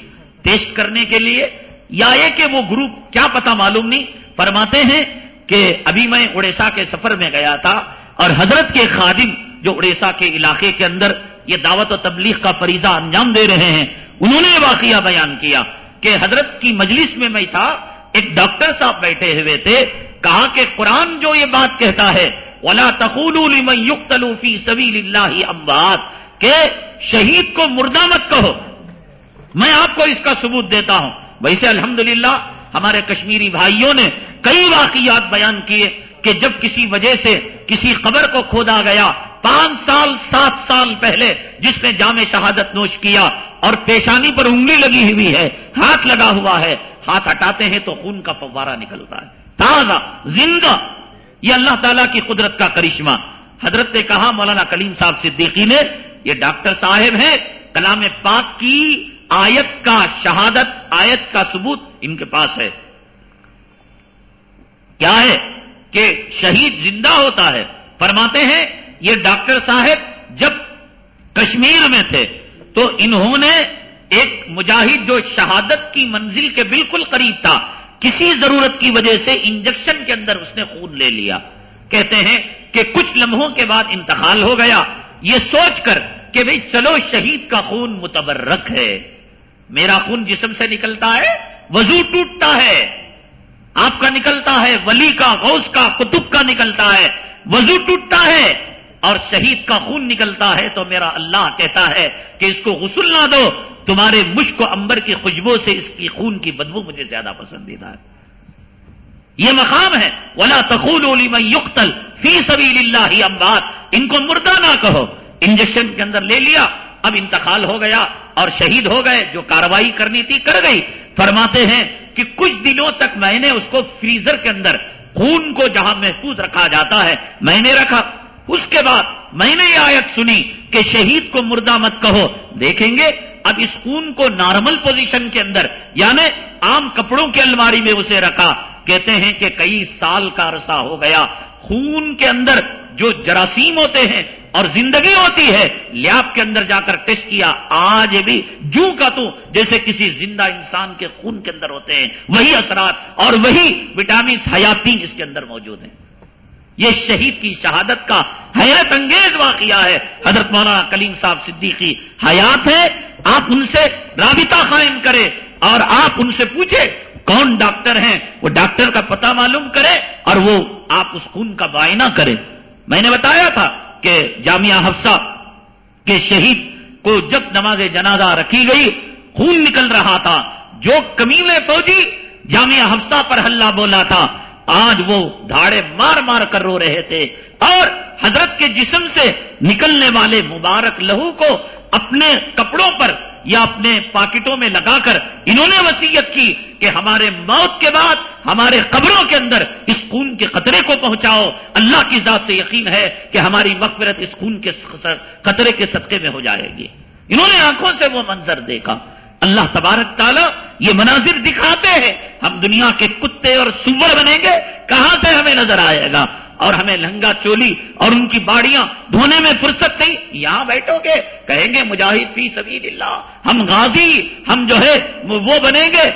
ٹیسٹ کرنے کے لیے، یا یہ کہ وہ گروپ، کیا پتا معلوم نہیں۔ فرماتے ہیں کہ ابھی میں اڑیسہ کے سفر میں گیا تھا، اور حضرت کے خادم جو اڑیسہ کے علاقے کے اندر یہ دعوت و تبلیغ کا فریضہ انجام دے رہے ہیں انہوں نے واقعہ بیان کیا کہ حضرت کی مجلس میں میں تھا، ایک ڈاکٹر صاحب بیٹھے ہوئے تھے، کہا کہ قرآن جو یہ بات کہتا ہے، ولا فی سبیل اللہ امباد کہ شہید کو مردہ مت کہو۔ میں آپ کو اس کا ثبوت دیتا ہوں۔ ویسے الحمدللہ، ہمارے کشمیری بھائیوں نے کئی واقعات بیان کیے کہ جب کسی وجہ سے کسی قبر کو کھودا گیا پانچ سال، سات سال پہلے جس نے جامع شہادت نوش کیا اور پیشانی پر انگلی لگی ہوئی ہے، ہاتھ لگا ہوا ہے، ہاتھ ہٹاتے ہیں تو خون کا فوارہ نکلتا ہے۔ تازہ، زندہ، یہ اللہ تعالیٰ کی قدرت کا کرشمہ۔ حضرت نے کہا، مولانا کلیم صاحب صدیقی نے، یہ ڈاکٹر صاحب ہے کلام پاک کی آیت کا شہادت، آیت کا ثبوت ان کے پاس ہے۔ کیا ہے کہ شہید زندہ ہوتا ہے؟ فرماتے ہیں یہ ڈاکٹر صاحب جب کشمیر میں تھے تو انہوں نے ایک مجاہد جو شہادت کی منزل کے بالکل قریب تھا، کسی ضرورت کی وجہ سے انجیکشن کے اندر اس نے خون لے لیا۔ کہتے ہیں کہ کچھ لمحوں کے بعد انتقال ہو گیا۔ یہ سوچ کر کہ بھئی چلو شہید کا خون متبرک ہے۔ میرا خون جسم سے نکلتا ہے، وضو ٹوٹتا ہے۔ آپ کا نکلتا ہے، ولی کا، غوث کا، قطب کا نکلتا ہے۔ وضو ٹوٹتا ہے۔ اور شہید کا خون نکلتا ہے تو میرا اللہ کہتا ہے کہ اس کو غسل نہ دو، تمہارے مشک و امبر کی خوشبو سے اس کی خون کی بدبو مجھے زیادہ پسندیدہ ہے۔ یہ مقام ہے۔ ولا تخول میں یقتل فی سبیل اللہ امبات ان کو مردہ نہ کہو۔ انجیکشن کے اندر لے لیا، اب انتقال ہو گیا اور شہید ہو گئے، جو کاروائی کرنی تھی کر گئی۔ فرماتے ہیں کہ کچھ دنوں تک میں نے اس کو فریزر کے اندر خون کو جہاں محفوظ رکھا جاتا ہے، میں نے رکھا۔ اس کے بعد میں نے یہ آیت سنی کہ شہید کو مردہ مت کہو۔ دیکھیں گے، اب اس خون کو نارمل پوزیشن کے اندر یعنی عام کپڑوں کی الماری میں اسے رکھا۔ کہتے ہیں کہ کئی سال کا عرصہ ہو گیا۔ خون کے اندر جو جراثیم ہوتے ہیں اور زندگی ہوتی ہے لیاب کے اندر جا کر ٹیسٹ کیا۔ آج بھی جو کا تو جیسے کسی زندہ انسان کے خون کے اندر ہوتے ہیں۔ وہی اثرات اور وہی وٹامنس حیاتی اس کے اندر موجود ہیں۔ یہ شہید کی شہادت کا حیرت انگیز واقعہ ہے۔ حضرت مولانا کلیم صاحب صدیقی حیات ہے آپ ان سے رابطہ قائم کرے اور آپ ان سے پوچھے کون ڈاکٹر ہیں۔ وہ ڈاکٹر کا پتہ معلوم کرے اور وہ آپ اس خون کا معائنہ کرے میں نے بتایا تھا کہ جامعہ حفصہ کے شہید کو جب نماز جنازہ رکھی گئی، خون نکل رہا تھا۔ جو کمیل فوجی جامعہ حفصہ پر ہلہ بولا تھا۔ آج وہ دھاڑے مار مار کر رو رہے تھے اور حضرت کے جسم سے نکلنے والے مبارک لہو کو اپنے کپڑوں پر یا اپنے پاکٹوں میں لگا کر انہوں نے وسیعت کی کہ ہمارے موت کے بعد ہمارے قبروں کے اندر اس خون کے قطرے کو پہنچاؤ۔ اللہ کی ذات سے یقین ہے کہ ہماری مغفرت اس خون کے قطرے کے صدقے میں ہو جائے گی۔ انہوں نے آنکھوں سے وہ منظر دیکھا۔ اللہ تبارک تعالیٰ یہ مناظر دکھاتے ہیں۔ ہم دنیا کے کتے اور سور بنیں گے، کہاں سے ہمیں نظر آئے گا؟ اور ہمیں لہنگا چولی اور ان کی باڑیاں دھونے میں فرصت نہیں۔ یہاں بیٹھو گے، کہیں گے مجاہد فی سبیل اللہ، ہم غازی، ہم جو ہے، وہ بنیں گے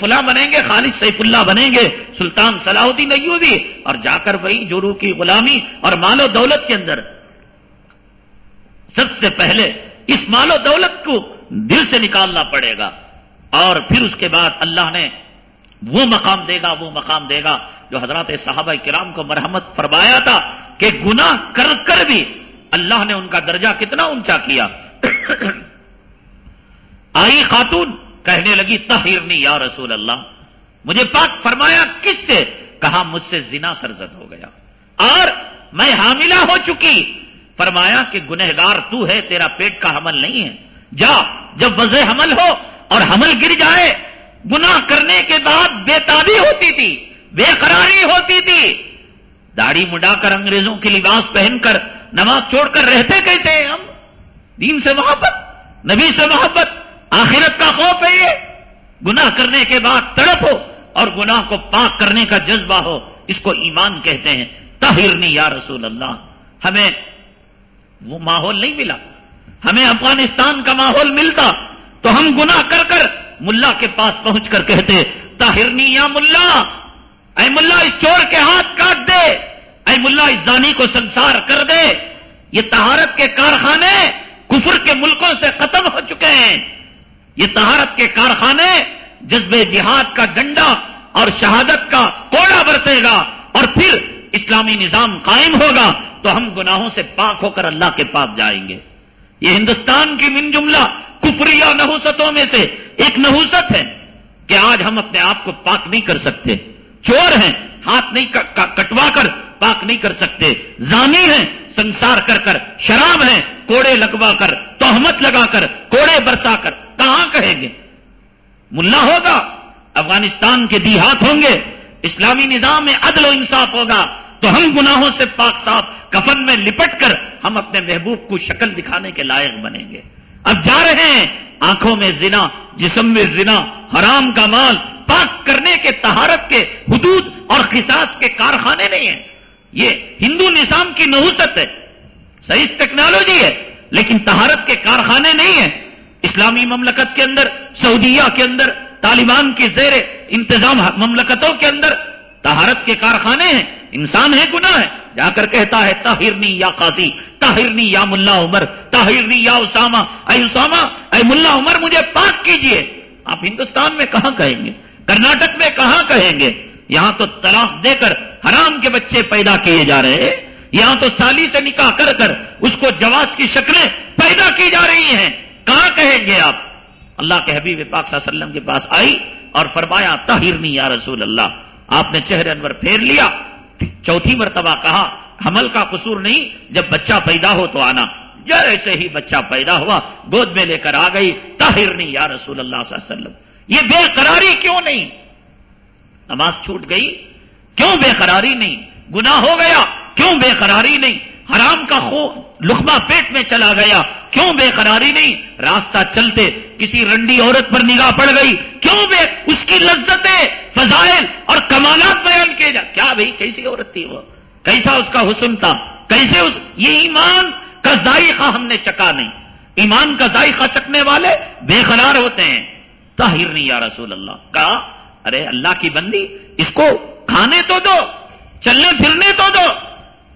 فلاں بنیں گے خالد سیف اللہ بنیں گے، سلطان صلاح الدین ایوبی۔ اور جا کر وہی جورو کی غلامی اور مال و دولت کے اندر۔ سب سے پہلے اس مال و دولت کو دل سے نکالنا پڑے گا اور پھر اس کے بعد اللہ نے وہ مقام دے گا، وہ مقام دے گا جو حضرات صحابہ کرام کو مرحمت فرمایا تھا کہ گناہ کر کر بھی اللہ نے ان کا درجہ کتنا اونچا کیا۔ آئی خاتون کہنے لگی تحرنی یا رسول اللہ، مجھے پاک فرمایا، کس سے؟ کہا، مجھ سے زنا سرزد ہو گیا۔ اور میں حاملہ ہو چکی۔ فرمایا کہ گنہگار تو ہے، تیرا پیٹ کا حمل نہیں ہے۔ جا، جب وضع حمل ہو اور حمل گر جائے، گناہ کرنے کے بعد بے تابی ہوتی تھی، بے قراری ہوتی تھی۔ داڑھی مڈا کر انگریزوں کے لباس پہن کر نماز چھوڑ کر رہتے کیسے ہیں ہم؟ دین سے محبت، نبی سے محبت، آخرت کا خوف ہے یہ۔ گناہ کرنے کے بعد تڑپ ہو اور گناہ کو پاک کرنے کا جذبہ ہو، اس کو ایمان کہتے ہیں۔ تاہرنی یا رسول اللہ، ہمیں وہ ماحول نہیں ملا۔ ہمیں افغانستان کا ماحول ملتا تو ہم گناہ کر کر ملا کے پاس پہنچ کر کہتے تاہرنی یا ملا، اے ملا اس چور کے ہاتھ کاٹ دے، اے ملا اس زانی کو سنسار کر دے۔ یہ تہارت کے کارخانے کفر کے ملکوں سے ختم ہو چکے ہیں۔ یہ تہارت کے کارخانے جذب جہاد کا ڈنڈا اور شہادت کا کوڑا برسے گا اور پھر اسلامی نظام قائم ہوگا تو ہم گناہوں سے پاک ہو کر اللہ کے پاس جائیں گے۔ یہ ہندوستان کی من جملہ کفری یا نحوستوں میں سے ایک نحوست ہے کہ آج ہم اپنے آپ کو پاک نہیں کر سکتے۔ چور ہیں، ہاتھ نہیں کٹوا کر پاک نہیں کر سکتے۔ زانی ہیں، سنسار کر کر، شراب ہیں، کوڑے لگوا کر توہمت لگا کر، کوڑے برسا کر۔ کہاں کہیں گے؟ ملا ہوگا، افغانستان کے دیہات ہوں گے، اسلامی نظام میں عدل و انصاف ہوگا۔ تو ہم گناہوں سے پاک صاف کفن میں لپٹ کر ہم اپنے محبوب کو شکل دکھانے کے لائق بنیں گے۔ اب جا رہے ہیں آنکھوں میں زنا، جسم میں زنا، حرام کا مال، پاک کرنے کے تہارت کے حدود اور خساس کے کارخانے نہیں ہیں۔ یہ ہندو نظام کی نحوست ہے۔ صحیح ٹیکنالوجی ہے، لیکن تہارت کے کارخانے نہیں ہیں۔ اسلامی مملکت کے اندر، سعودیہ کے اندر، طالبان کے زیر انتظام مملکتوں کے اندر تہارت کے کارخانے ہیں۔ انسان ہے گناہ ہے۔ جا کر کہتا ہے تاہرنی یا قاضی تاہرنی یا ملا عمر تاہرنی یا اسامہ۔ اے اسامہ، اے ملا عمر، مجھے پاک کیجیے۔ آپ ہندوستان میں کہاں کہیں گے؟ کرناٹک میں کہاں کہیں گے؟ یہاں تو طلاق دے کر حرام کے بچے پیدا کیے جا رہے ہیں۔ یہاں تو سالی سے نکاح کر کر اس کو جواز کی شکلیں پیدا کی جا رہی ہیں۔ کہاں کہیں گے آپ؟ اللہ کے حبیب پاک صلی اللہ علیہ وسلم کے پاس آئی اور فرمایا تاہرنی یا رسول اللہ، آپ نے چہرے انور پھیر لیا۔ چوتھی مرتبہ کہا، حمل کا قصور نہیں، جب بچہ پیدا ہو تو آنا۔ جیسے ہی بچہ پیدا ہوا، گود میں لے کر آ گئی طاہر نہیں یا رسول اللہ صلی اللہ علیہ وسلم۔ یہ بے قراری کیوں نہیں؟ نماز چھوٹ گئی، کیوں بے قراری نہیں؟ گنا ہو گیا، کیوں بے قراری نہیں؟ حرام کا خو لکما پیٹ میں چلا گیا۔ کیوں بے قراری نہیں؟ راستہ چلتے کسی رنڈی عورت پر نگاہ پڑ گئی۔ کیوں بے؟ اس کی لذتیں، فضائل اور کمالات بیان کیے جا۔ کیا بھائی، کیسی عورت تھی وہ؟ کیسا اس کا حسن تھا؟ کیسے اس یہ ایمان کا ذائقہ ہم نے چکا نہیں۔ ایمان کا ذائقہ چکنے والے بے قرار ہوتے ہیں۔ طاہر نہیں یا رسول اللہ۔ کہا، ارے اللہ کی بندی، اس کو کھانے تو دو، چلنے پھرنے تو دو۔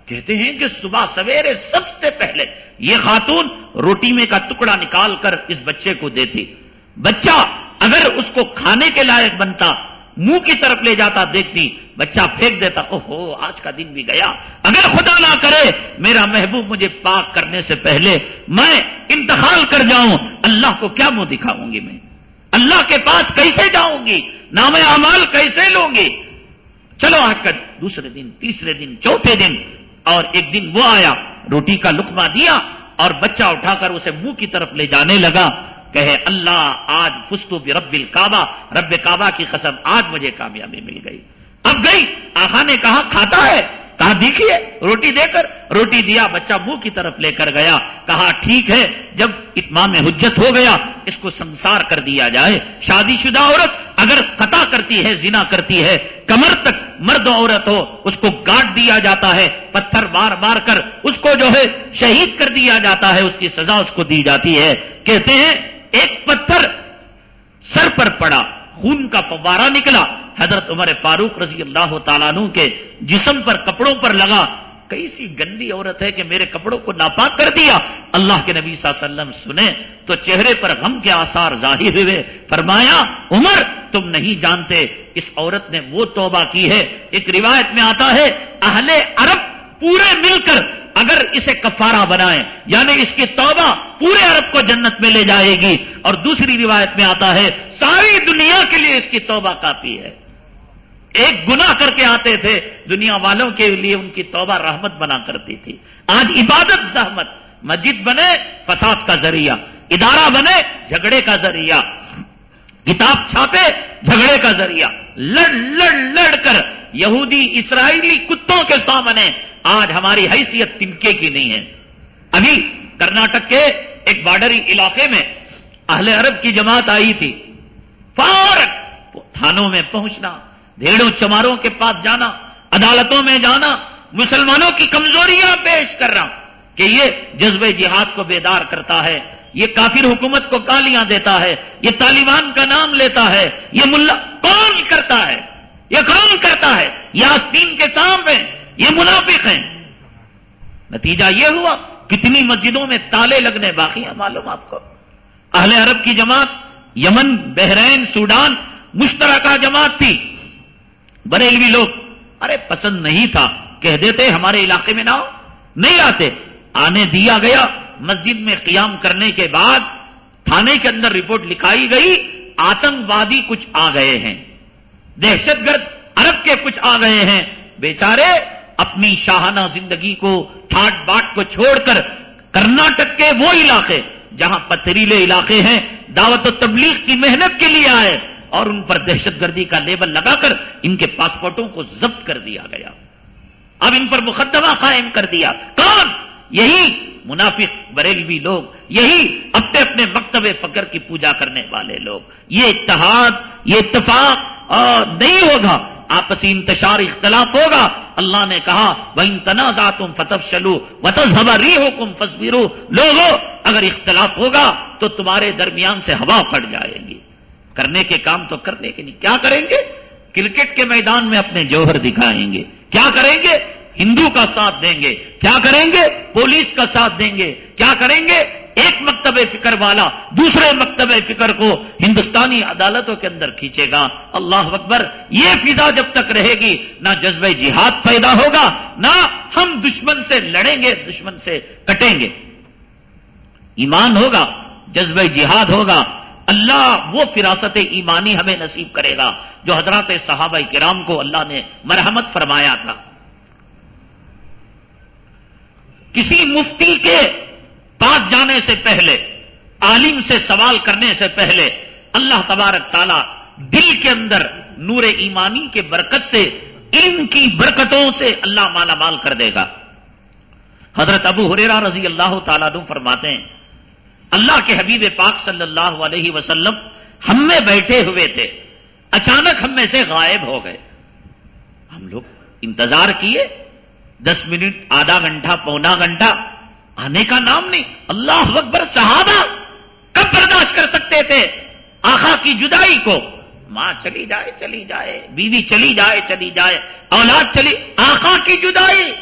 کہتے ہیں کہ صبح سویرے سب سے پہلے یہ خاتون روٹی میں کا ٹکڑا نکال کر اس بچے کو دیتی۔ بچہ اگر اس کو کھانے کے لائق بنتا، منہ کی طرف لے جاتا، دیکھتی، بچہ پھینک دیتا، اوہو، آج کا دن بھی گیا۔ اگر خدا نہ کرے، میرا محبوب مجھے پاک کرنے سے پہلے میں انتقال کر جاؤں، اللہ کو کیا منہ دکھاؤں گی میں؟ اللہ کے پاس کیسے جاؤں گی؟ نام اعمال کیسے لوں گی؟ چلو آج کا دوسرے دن، تیسرے دن، چوتھے دن اور ایک دن وہ آیا، روٹی کا لکما دیا اور بچہ اٹھا کر اسے منہ کی طرف لے جانے لگا۔ کہے، اللہ، آج فستو بھی رب کعبہ رب کعبہ کی قسم، آج مجھے کامیابی مل گئی۔ اب گئی، آخا نے کہا، کھاتا ہے۔ کہا دیکھیے روٹی دے کر۔ روٹی دیا، بچہ منہ کی طرف لے کر گیا۔ کہا، ٹھیک ہے، جب اتمام حجت ہو گیا، اس کو سنسار کر دیا جائے۔ شادی شدہ عورت اگر قطع کرتی ہے، زنا کرتی ہے، کمر تک مرد عورت ہو، اس کو گاٹ دیا جاتا ہے، پتھر مار مار کر اس کو جو ہے شہید کر دیا جاتا ہے، اس کی سزا اس کو دی جاتی ہے۔ کہتے ہیں، ایک پتھر سر پر پڑا، خون کا فوارہ نکلا۔ حضرت عمر فاروق رضی اللہ تعالیٰ عنہ کے جسم پر کپڑوں پر لگا، کیسی گندی عورت ہے کہ میرے کپڑوں کو ناپاک کر دیا۔ اللہ کے نبی صلی اللہ علیہ وسلم سنے تو چہرے پر غم کے آثار ظاہر ہوئے۔ فرمایا، عمر، تم نہیں جانتے، اس عورت نے وہ توبہ کی ہے۔ ایک روایت میں آتا ہے، اہل عرب پورے مل کر اگر اسے کفارہ بنائے یعنی اس کی توبہ پورے عرب کو جنت میں لے جائے گی۔ اور دوسری روایت میں آتا ہے، ساری دنیا کے لیے اس کی توبہ کافی ہے۔ ایک گنا کر کے آتے تھے، دنیا والوں کے لیے ان کی توبہ رحمت بنا کرتی تھی۔ آج عبادت زحمت، مسجد بنے، فساد کا ذریعہ، ادارہ بنے، جھگڑے کا ذریعہ۔ کتاب چھاپے، جھگڑے کا ذریعہ۔ لڑ لڑ لڑ کر یہودی، اسرائیلی کتوں کے سامنے آج ہماری حیثیت تنکے کی نہیں ہے۔ ابھی کرناٹک کے ایک بارڈری علاقے میں اہل عرب کی جماعت آئی تھی۔ فورن تھانوں میں پہنچنا۔ بھیڑوں چماروں کے پاس جانا، عدالتوں میں جانا، مسلمانوں کی کمزوریاں پیش کر رہا کہ یہ جذبے جہاد کو بیدار کرتا ہے، یہ کافر حکومت کو گالیاں دیتا ہے، یہ طالبان کا نام لیتا ہے، یہ ملا کون کرتا ہے؟ یہ کون کرتا ہے؟ یہ آستین کے سامنے، یہ منافق ہیں۔ نتیجہ یہ ہوا، کتنی مسجدوں میں تالے لگنے باقی ہیں معلوم آپ کو۔ اہل عرب کی جماعت، یمن، بحرین، سوڈان، مشترکہ جماعت تھی۔ بریلوی لوگ، ارے پسند نہیں تھا، کہہ دیتے ہمارے علاقے میں نہ ہو نہیں آتے۔ آنے دیا گیا۔ مسجد میں قیام کرنے کے بعد تھانے کے اندر رپورٹ لکھائی گئی، آتنکوادی کچھ آ گئے ہیں۔ دہشت گرد عرب کے کچھ آ گئے ہیں۔ بیچارے، اپنی شاہانہ زندگی کو، ٹھاٹ باٹ کو چھوڑ کر کرناٹک کے وہ علاقے، جہاں پتھریلے علاقے ہیں، دعوت و تبلیغ کی محنت کے لیے آئے۔ اور ان پر دہشت گردی کا لیبل لگا کر ان کے پاسپورٹوں کو ضبط کر دیا گیا۔ اب ان پر مقدمہ قائم کر دیا۔ کون؟ یہی منافق بریلوی لوگ، یہی اپنے اپنے مکتب فکر کی پوجا کرنے والے لوگ۔ یہ اتحاد، یہ اتفاق نہیں ہوگا۔ آپسی انتشار، اختلاف ہوگا۔ اللہ نے کہا وہ ان تنازع تم فتح چلو وطز ہوا ری ہو کم فصبرو لوگو، اگر اختلاف ہوگا تو تمہارے درمیان سے ہوا پھٹ جائے گی۔ کرنے کے کام تو کرنے کے نہیں. کیا کریں گے؟ کرکٹ کے میدان میں اپنے جوہر دکھائیں گے. کیا کریں گے؟ ہندو کا ساتھ دیں گے. کیا کریں گے؟ پولیس کا ساتھ دیں گے. کیا کریں گے؟ ایک مکتب فکر والا دوسرے مکتب فکر کو ہندوستانی عدالتوں کے اندر کھینچے گا. اللہ اکبر. یہ فضا جب تک رہے گی، نہ جذبہ جہاد پیدا ہوگا، نہ ہم دشمن سے لڑیں گے، دشمن سے کٹیں گے. ایمان ہوگا جذبہ جہاد ہوگا اللہ وہ فراست ایمانی ہمیں نصیب کرے گا جو حضرات صحابہ کرام کو اللہ نے مرحمت فرمایا تھا۔ کسی مفتی کے پاس جانے سے پہلے، عالم سے سوال کرنے سے پہلے، اللہ تبارک تعالی دل کے اندر نور ایمانی کے برکت سے، ان کی برکتوں سے اللہ مالا مال کر دے گا۔ حضرت ابو حریرا رضی اللہ تعالیٰ فرماتے ہیں اللہ کے حبیب پاک صلی اللہ علیہ وسلم ہم میں بیٹھے ہوئے تھے، اچانک ہم میں سے غائب ہو گئے۔ ہم لوگ انتظار کیے، دس منٹ، آدھا گھنٹہ، پونا گھنٹہ، آنے کا نام نہیں، اللہ اکبر صحابہ کب برداشت کر سکتے تھے؟ آخا کی جدائی کو۔ ماں چلی جائے چلی جائے، بیوی چلی جائے چلی جائے، اولاد چلی آخا کی جدائی۔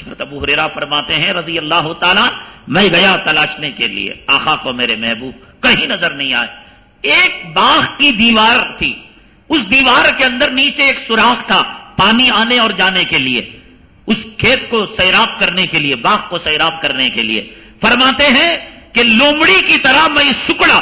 حضرت ابو حریرا فرماتے ہیں رضی اللہ تعالیٰ میں گیا تلاشنے کے لیے۔ آخا کو میرے محبوب، کہیں نظر نہیں آئے۔ ایک باغ کی دیوار تھی۔ اس دیوار کے اندر نیچے ایک سوراخ تھا، پانی آنے اور جانے کے لیے۔ اس کھیت کو سیراب کرنے کے لیے، باغ کو سیراب کرنے کے لیے۔ فرماتے ہیں کہ لومڑی کی طرح میں سکڑا،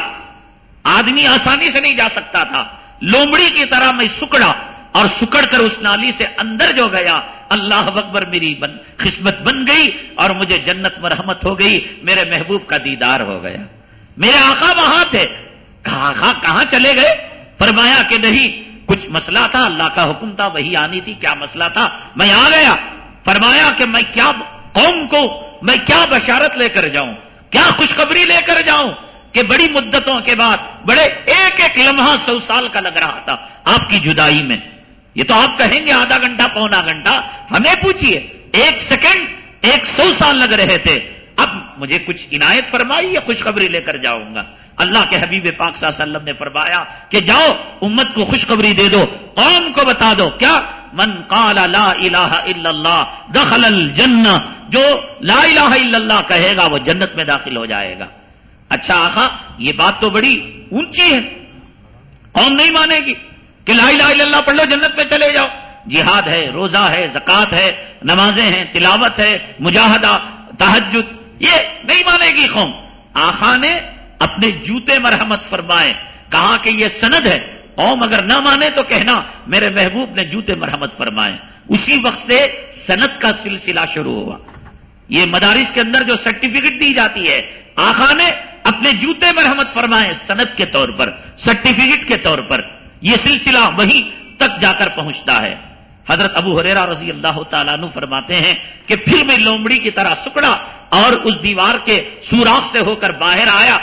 آدمی آسانی سے نہیں جا سکتا تھا۔ لومڑی کی طرح میں سکڑا اور سکڑ کر اس نالی سے اندر جو گیا اللہ اکبر میری بن قسمت بن گئی اور مجھے جنت مرحمت ہو گئی، میرے محبوب کا دیدار ہو گیا۔ میرے آقا وہاں تھے۔ کہا آقا کہاں چلے گئے؟ فرمایا کہ نہیں، کچھ مسئلہ تھا، اللہ کا حکم تھا، وہی آنی تھی، کیا مسئلہ تھا؟ میں آ گیا۔ فرمایا کہ میں کیا قوم کو، میں کیا بشارت لے کر جاؤں؟ کیا خوشخبری لے کر جاؤں کہ بڑی مدتوں کے بعد، بڑے ایک ایک لمحہ سو سال کا لگ رہا تھا آپ کی جدائی میں؟ یہ تو آپ کہیں گے آدھا گھنٹہ پونا گھنٹہ؟ ہمیں پوچھیے ایک سیکنڈ، ایک سو سال لگ رہے تھے۔ اب مجھے کچھ عنایت فرمائی یا خوشخبری لے کر جاؤں گا؟ اللہ کے حبیب پاک صلی اللہ علیہ وسلم نے فرمایا کہ جاؤ، امت کو خوشخبری دے دو، قوم کو بتا دو۔ کیا؟ من قال لا الہ الا اللہ دخل الجنہ۔ جو لا الہ الا اللہ کہے گا، وہ جنت میں داخل ہو جائے گا۔ اچھا آخا، یہ بات تو بڑی اونچی ہے۔ قوم نہیں مانے گی۔ کہ لا الہ الا اللہ پڑھ لو، جنت میں چلے جاؤ۔ جہاد ہے، روزہ ہے زکات ہے، نمازیں ہیں، تلاوت ہے، مجاہدہ تحجد یہ نہیں مانے گی قوم۔ آخا نے اپنے جوتے مرحمت فرمائے، کہا کہ یہ سند ہے۔ قوم اگر نہ مانے تو کہنا، میرے محبوب نے جوتے مرحمت فرمائے۔ اسی وقت سے سند کا سلسلہ شروع ہوا۔ یہ مدارس کے اندر جو سرٹیفکیٹ دی جاتی ہے آخا نے اپنے جوتے مرحمت فرمائے سند کے طور پر، سرٹیفکیٹ کے طور پر۔ یہ سلسلہ وہیں تک جا کر پہنچتا ہے۔ حضرت ابو حریرا رضی اللہ تعالیٰ عنہ فرماتے ہیں کہ پھر میں لومڑی کی طرح سکڑا اور اس دیوار کے سوراخ سے ہو کر باہر آیا۔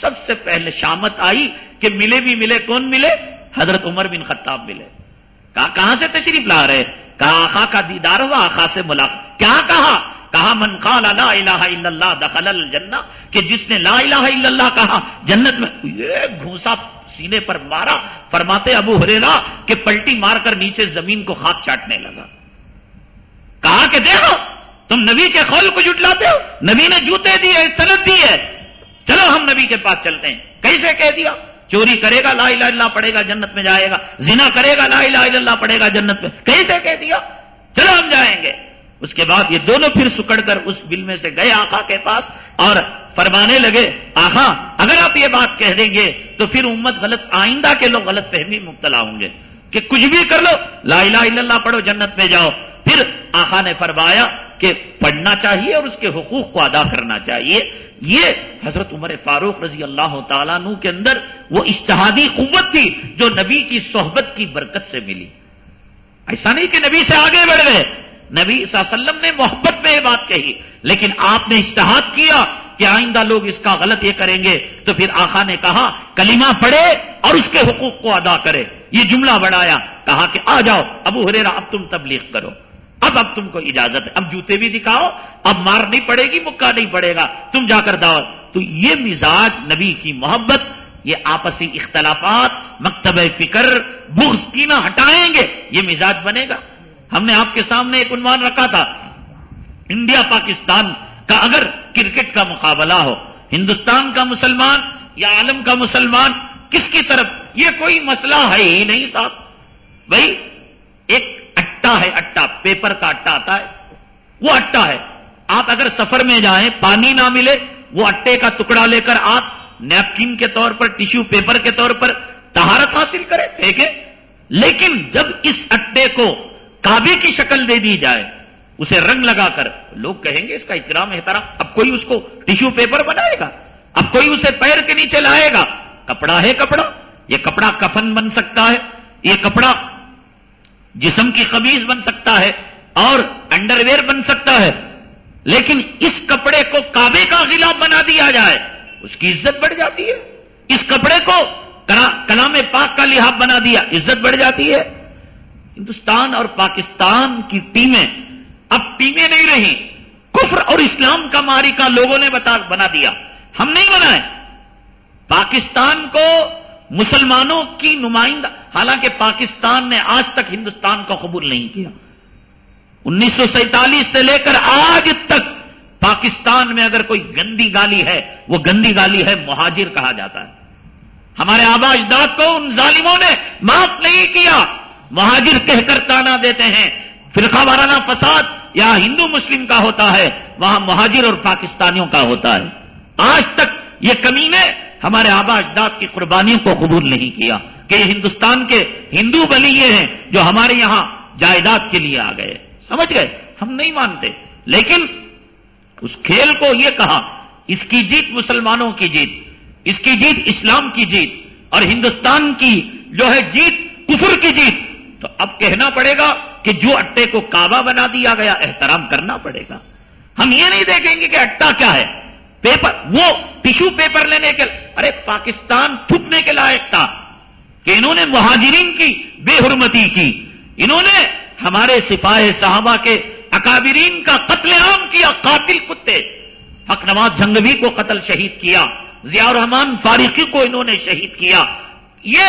سب سے پہلے شامت آئی کہ ملے بھی ملے، کون ملے؟ حضرت عمر بن خطاب ملے۔ کہا، کہاں سے تشریف لا رہے؟ کہا، آخا کا دیدار ہوا، آخا سے ملاقات۔ کیا کہا؟ کہا، من قال لا الہ الا اللہ دخل الجنہ، کہ جس نے لا الہ الا اللہ کہا، جنت میں، یہ گھوسا سینے پر مارا، فرماتے ابو ہریرا کہ پلٹی مار کر نیچے زمین کو خاک چاٹنے لگا۔ کہا کہ دیکھو، تم نبی کے خول کو جٹلاتے ہو، نبی نے جوتے دیے سنت دی ہے۔ چلو ہم نبی کے پاس چلتے ہیں۔ کیسے کہہ دیا؟ چوری کرے گا، لا الہ اللہ پڑے گا، جنت میں جائے گا۔ زنا کرے گا، لا الہ اللہ پڑے گا، جنت میں۔ کیسے کہہ دیا؟ چلو ہم جائیں گے۔ اس کے بعد یہ دونوں پھر سکڑ کر اس بل میں سے گئے آقا کے پاس اور فرمانے لگے آخا اگر آپ یہ بات کہہ دیں گے تو پھر امت غلط آئندہ کے لوگ غلط فہمی مبتلا ہوں گے کہ کچھ بھی کر لو، لا الہ الا اللہ پڑھو، جنت میں جاؤ۔ پھر آخا نے فرمایا کہ پڑھنا چاہیے اور اس کے حقوق کو ادا کرنا چاہیے۔ یہ حضرت عمر فاروق رضی اللہ تعالیٰ نو کے اندر وہ اشتہادی قوت تھی جو نبی کی صحبت کی برکت سے ملی۔ ایسا نہیں کہ نبی سے آگے بڑھ گئے۔ نبی صلی اللہ علیہ وسلم نے محبت میں یہ بات کہی، لیکن آپ نے اشتہاد کیا کہ آئندہ لوگ اس کا غلط یہ کریں گے۔ تو پھر آخا نے کہا، کلمہ پڑھے اور اس کے حقوق کو ادا کرے۔ یہ جملہ بڑھایا، کہا کہ آ جاؤ، ابو ہریرا اب تم تبلیغ کرو۔ اب اب تم کو اجازت ہے۔ اب جوتے بھی دکھاؤ، اب مار نہیں پڑے گی، مکہ نہیں پڑے گا۔ تم جا کر داؤ تو یہ مزاج نبی کی محبت، یہ آپسی اختلافات، مکتب فکر، بغض کی نہ ہٹائیں گے، یہ مزاج بنے گا۔ ہم نے آپ کے سامنے ایک عنوان رکھا تھا، انڈیا پاکستان کا اگر کرکٹ کا مقابلہ ہو، ہندوستان کا مسلمان یا عالم کا مسلمان، کس کی طرف؟ یہ کوئی مسئلہ ہے ہی نہیں صاحب۔ بھائی، ایک اٹا ہے، اٹا، پیپر کا اٹا آتا ہے۔ وہ اٹا ہے۔ آپ اگر سفر میں جائیں، پانی نہ ملے، وہ اٹے کا ٹکڑا لے کر آپ نیپکن کے طور پر ٹیشو پیپر کے طور پر تہارت حاصل کریں، دیکھیں۔ لیکن جب اس اٹے کو کعبے کی شکل دے دی جائے، اسے رنگ لگا کر۔ لوگ کہیں گے، اس کا احترام احترام۔ اب کوئی اس کو ٹیشو پیپر بنائے گا؟ اب کوئی اسے پیر کے نیچے لائے گا؟ کپڑا ہے کپڑا، یہ کپڑا کفن بن سکتا ہے، یہ کپڑا جسم کی قمیض بن سکتا ہے اور انڈر ویئر بن سکتا ہے۔ لیکن اس کپڑے کو کعبے کا غلاف بنا دیا جائے، اس کی عزت بڑھ جاتی ہے۔ اس کپڑے کو کلام پاک کا لحاظ بنا دیا، عزت بڑھ جاتی ہے۔ ہندوستان اور پاکستان کی ٹیمیں اب ٹیمیں نہیں رہی کفر اور اسلام کا ماری کا لوگوں نے بتا بنا دیا۔ ہم نہیں بنائے پاکستان کو مسلمانوں کی نمائندہ حالانکہ پاکستان نے آج تک ہندوستان کو قبول نہیں کیا۔ انیس سو سینتالیس سے لے کر آج تک پاکستان میں اگر کوئی گندی گالی ہے، وہ گندی گالی ہے، مہاجر کہا جاتا ہے۔ ہمارے آبا اجداد کو ان ظالموں نے معاف نہیں کیا۔ مہاجر کہہ کر تانا دیتے ہیں۔ فرقہ وارانہ فساد یا ہندو مسلم کا ہوتا ہے، وہاں مہاجر اور پاکستانیوں کا ہوتا ہے۔ آج تک یہ کمی نے ہمارے آبا اجداد کی قربانیوں کو قبول نہیں کیا کہ یہ ہندوستان کے ہندو بلی یہ ہیں جو ہمارے یہاں جائیداد کے لیے آ گئے۔ سمجھ گئے؟ ہم نہیں مانتے۔ لیکن اس کھیل کو یہ کہا، اس کی جیت مسلمانوں کی جیت، اس کی جیت اسلام کی جیت اور ہندوستان کی جو ہے جیت کفر کی جیت تو اب کہنا پڑے گا کہ جو اٹے کو کعبہ بنا دیا گیا، احترام کرنا پڑے گا۔ ہم یہ نہیں دیکھیں گے کہ اٹا کیا ہے۔ پیپر، وہ ٹیشو پیپر لینے کے ارے، پاکستان تھکنے کے لائق تھا کہ انہوں نے مہاجرین کی، بے حرمتی کی۔ انہوں نے ہمارے سپاہی صحابہ کے اکابرین کا قتل عام کیا، قاتل کتے۔ حق نواز جنگوی کو قتل شہید کیا۔ ضیاء الرحمان فاروقی کو انہوں نے شہید کیا۔ یہ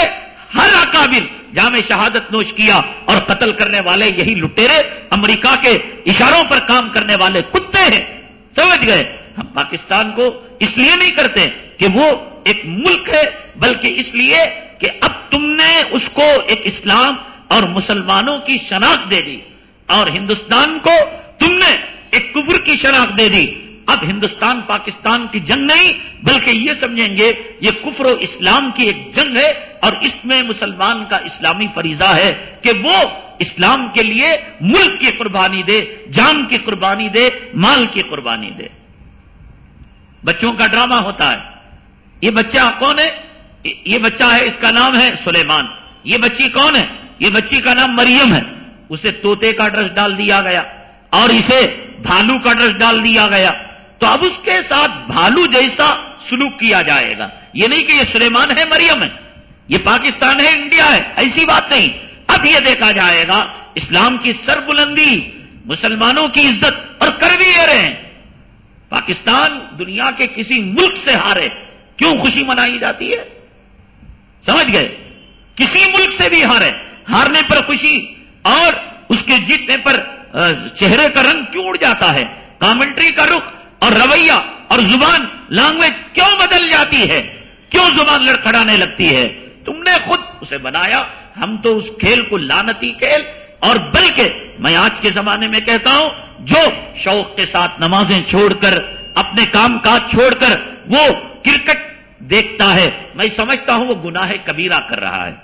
ہر اکابر جامع شہادت نوش کیا اور قتل کرنے والے یہی لٹیرے امریکہ کے اشاروں پر کام کرنے والے کتے ہیں۔ سمجھ گئے؟ ہم پاکستان کو اس لیے نہیں کرتے کہ وہ ایک ملک ہے، بلکہ اس لیے کہ اب تم نے اس کو ایک اسلام اور مسلمانوں کی شناخت دے دی اور ہندوستان کو تم نے ایک کفر کی شناخت دے دی۔ اب ہندوستان، پاکستان کی جنگ نہیں، بلکہ یہ سمجھیں گے، یہ کفر و اسلام کی ایک جنگ ہے، اور اس میں مسلمان کا اسلامی فریضہ ہے کہ وہ اسلام کے لیے ملک کی قربانی دے، جان کی قربانی دے، مال کی قربانی دے۔ بچوں کا ڈرامہ ہوتا ہے۔ یہ بچہ کون ہے؟ یہ بچہ ہے، اس کا نام ہے سلیمان۔ یہ بچی کون ہے؟ یہ بچی کا نام مریم ہے۔ اسے توتے کا ڈرس ڈال دیا گیا اور اسے بھالو کا ڈرس ڈال دیا گیا۔ تو اب اس کے ساتھ بھالو جیسا سلوک کیا جائے گا۔ یہ نہیں کہ یہ سلیمان ہے، مریم ہے، یہ پاکستان ہے، انڈیا ہے، ایسی بات نہیں۔ اب یہ دیکھا جائے گا، اسلام کی سر بلندی مسلمانوں کی عزت اور کر بھی رہے۔ ہیں پاکستان دنیا کے کسی ملک سے ہارے، کیوں خوشی منائی جاتی ہے؟ سمجھ گئے؟ کسی ملک سے بھی ہارے۔ ہارنے پر خوشی اور اس کے جیتنے پر چہرے کا رنگ کیوں اڑ جاتا ہے؟ کامنٹری کا رخ اور رویہ اور زبان لینگویج کیوں بدل جاتی ہے؟ کیوں زبان لڑکھڑانے لگتی ہے؟ تم نے خود اسے بنایا، ہم تو اس کھیل کو لانتی کھیل، اور بلکہ میں آج کے زمانے میں کہتا ہوں، جو شوق کے ساتھ نمازیں چھوڑ کر، اپنے کام کاج چھوڑ کر، وہ کرکٹ دیکھتا ہے، میں سمجھتا ہوں وہ گناہ کبیرہ کر رہا ہے۔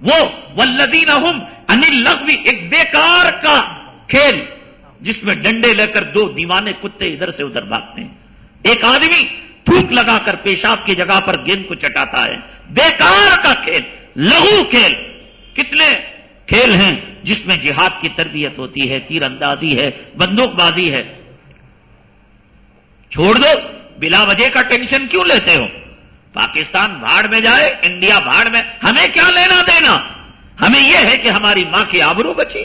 وہ ولدین انل لغوی ایک بیکار کا کھیل جس میں ڈنڈے لے کر دو دیوانے کتے ادھر سے ادھر بھاگتے ہیں۔ ایک آدمی تھوک لگا کر پیشاب کی جگہ پر گیند کو چٹاتا ہے۔ بیکار کا کھیل، لہو کھیل۔ کتنے کھیل ہیں جس میں جہاد کی تربیت ہوتی ہے، تیر اندازی ہے، بندوق بازی ہے۔ چھوڑ دو، بلا وجہ کا ٹینشن کیوں لیتے ہو؟ پاکستان بھاڑ میں جائے، انڈیا بھاڑ میں، ہمیں کیا لینا دینا؟ ہمیں یہ ہے کہ ہماری ماں کی آبرو بچی۔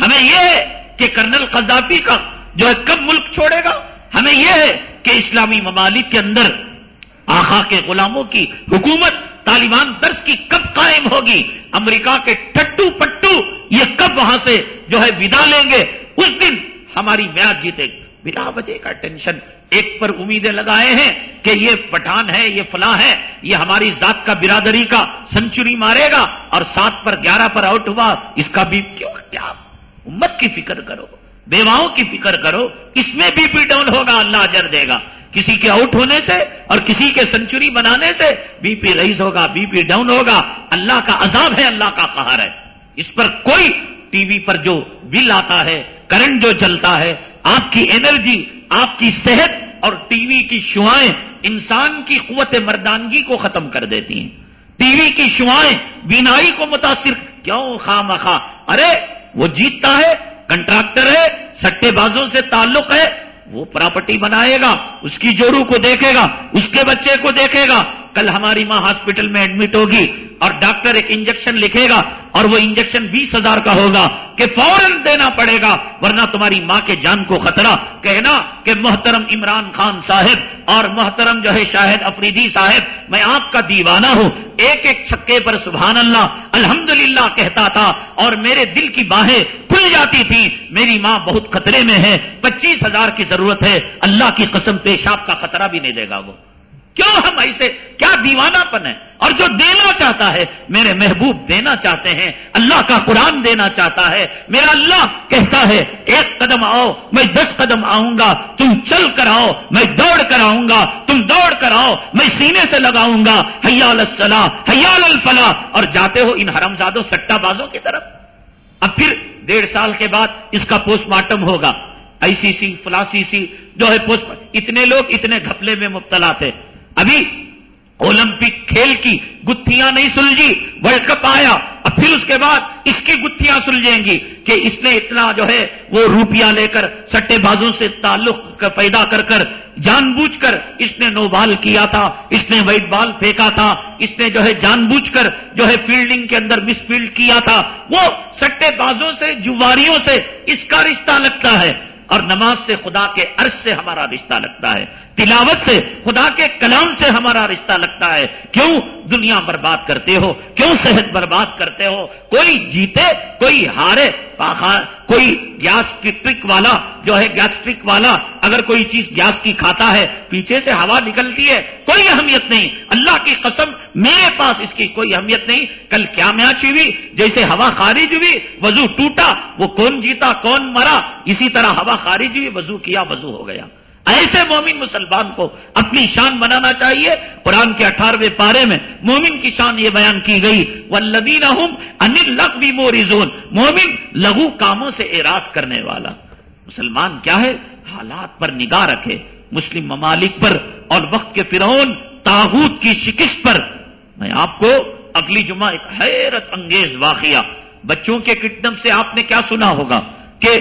ہمیں یہ ہے کہ کرنل قذافی کا جو ہے کب ملک چھوڑے گا؟ ہمیں یہ ہے کہ اسلامی ممالک کے اندر آخا کے غلاموں کی حکومت طالبان درس کی کب قائم ہوگی؟ امریکہ کے ٹٹو پٹو یہ کب وہاں سے جو ہے ودا لیں گے؟ اس دن ہماری میاد جیتے بلا وجہ کا ٹینشن۔ ایک پر امیدیں لگائے ہیں کہ یہ پٹھان ہے، یہ فلاں ہے، یہ ہماری ذات کا برادری کا سنچری مارے گا اور سات پر گیارہ پر آؤٹ ہوا۔ اس کا بھی کیوں؟ کیا امت کی فکر کرو، بیواؤں کی فکر کرو، اس میں بی پی ڈاؤن ہوگا، اللہ اجر دے گا۔ کسی کے آؤٹ ہونے سے اور کسی کے سنچری بنانے سے بی پی رئیس ہوگا، بی پی ڈاؤن ہوگا۔ اللہ کا عذاب ہے، اللہ کا قہر ہے۔ اس پر کوئی ٹی وی پر جو بل آتا ہے، کرنٹ جو چلتا ہے، آپ کی انرجی، آپ کی صحت اور ٹی وی کی شوائیں انسان کی قوت مردانگی کو ختم کر دیتی ہیں۔ ٹی وی کی شوائیں، بینائی کو متاثر، کیوں خام خواہ ارے وہ جیتتا ہے کنٹراکٹر ہے، سٹے بازوں سے تعلق ہے، وہ پراپرٹی بنائے گا، اس کی جورو کو دیکھے گا، اس کے بچے کو دیکھے گا کل ہماری ماں ہاسپٹل میں ایڈمٹ ہوگی اور ڈاکٹر ایک انجیکشن لکھے گا اور وہ انجیکشن بیس ہزار کا ہوگا کہ فوراً دینا پڑے گا، ورنہ تمہاری ماں کے جان کو خطرہ، کہنا کہ محترم عمران خان صاحب اور محترم جو ہے شاہد افریدی صاحب، میں آپ کا دیوانہ ہوں۔ ایک ایک چھکے پر سبحان اللہ، الحمدللہ کہتا تھا اور میرے دل کی باہیں کھل جاتی تھی میری ماں بہت خطرے میں ہے، پچیس ہزار کی ضرورت ہے، اللہ کی قسم پیشاب کا خطرہ بھی نہیں دے گا وہ۔ کیوں ہم ایسے کیا دیوانہ پن ہے اور جو دینا چاہتا ہے، میرے محبوب دینا چاہتے ہیں، اللہ کا قرآن دینا چاہتا ہے، میرا اللہ کہتا ہے، ایک قدم آؤ، میں دس قدم آؤں گا، تم چل کر آؤ، میں دوڑ کر آؤں گا، تم دوڑ کر آؤ، میں سینے سے لگاؤں گا، حیال السلام حیال الفلاح۔ اور جاتے ہو ان حرمزادوں سٹا بازوں کی طرف۔ اب پھر ڈیڑھ سال کے بعد اس کا پوسٹ مارٹم ہوگا۔ آئی سی سی فلاسی سی، جو ہے پوسٹ، اتنے لوگ اتنے گھپلے میں مبتلا تھے۔ ابھی اولمپک کھیل کی گتھیاں نہیں سلجھی، ورلڈ کپ آیا، اب پھر اس کے بعد اس کی گتھیاں سلجھیں گی کہ اس نے اتنا جو ہے وہ روپیہ لے کر سٹے بازوں سے تعلق پیدا کر کر جان بوجھ کر اس نے نو بال کیا تھا، اس نے وائٹ بال پھینکا تھا، اس نے جو ہے جان بوجھ کر جو ہے فیلڈنگ کے اندر مس فیلڈ کیا تھا۔ وہ سٹے بازوں سے، جواریوں سے اس کا رشتہ لگتا ہے۔ اور نماز سے خدا کے عرش سے ہمارا رشتہ لگتا ہے، تلاوت سے، خدا کے کلام سے ہمارا رشتہ لگتا ہے۔ کیوں دنیا برباد کرتے ہو؟ کیوں صحت برباد کرتے ہو؟ کوئی جیتے، کوئی ہارے کوئی گیس کی ٹرک والا جو ہے گیس ٹرک والا اگر کوئی چیز گیس کی کھاتا ہے، پیچھے سے ہوا نکلتی ہے، کوئی اہمیت نہیں۔ اللہ کی قسم، میرے پاس اس کی کوئی اہمیت نہیں۔ کل کیا میچ ہوئی، جیسے ہوا خارج ہوئی، وضو ٹوٹا، وہ کون جیتا، کون مرا، اسی طرح ہوا خارج ہوئی، وضو کیا، وضو ہو گیا۔ ایسے مومن مسلمان کو اپنی شان بنانا چاہیے۔ قرآن کے اٹھارہویں پارے میں مومن کی شان یہ بیان کی گئی ولدین انل مورزون مومن لغو کاموں سے اراض کرنے والا۔ مسلمان کیا ہے؟ حالات پر نگاہ رکھے۔ مسلم ممالک پر اور وقت کے فرعون تاغوت کی شکست پر۔ میں آپ کو اگلی جمعہ ایک حیرت انگیز واقعہ، بچوں کے کٹنم سے آپ نے کیا سنا ہوگا کہ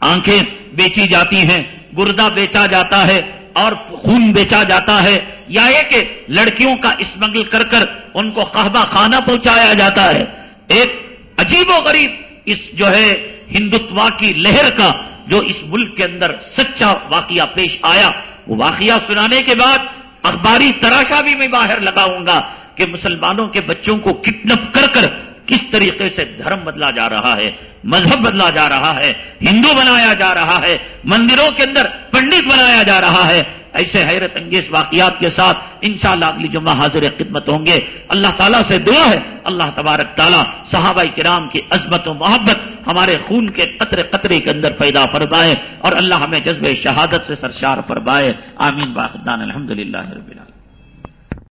آنکھیں بیچی جاتی ہیں گردہ بیچا جاتا ہے اور خون بیچا جاتا ہے یا یہ کہ لڑکیوں کا اسمگل کر کر ان کو قہبہ خانہ پہنچایا جاتا ہے۔ ایک عجیب و غریب اس جو ہے ہندوتوا کی لہر کا جو اس ملک کے اندر سچا واقعہ پیش آیا۔ وہ واقعہ سنانے کے بعد اخباری تراشا بھی میں باہر لگاؤں گا کہ مسلمانوں کے بچوں کو کڈنپ کر کر کس طریقے سے دھرم بدلا جا رہا ہے، مذہب بدلا جا رہا ہے، ہندو بنایا جا رہا ہے، مندروں کے اندر پنڈت بنایا جا رہا ہے۔ ایسے حیرت انگیز واقعات کے ساتھ انشاءاللہ اگلی جمعہ حاضر خدمت ہوں گے۔ اللہ تعالیٰ سے دعا ہے۔ اللہ تبارک تعالیٰ صحابہ کرام کی عظمت و محبت ہمارے خون کے قطرے قطرے کے اندر پیدا فرمائے اور اللہ ہمیں جذب شہادت سے سرشار فرمائے۔ آمین۔ باخدان الحمد للہ رب العالمین۔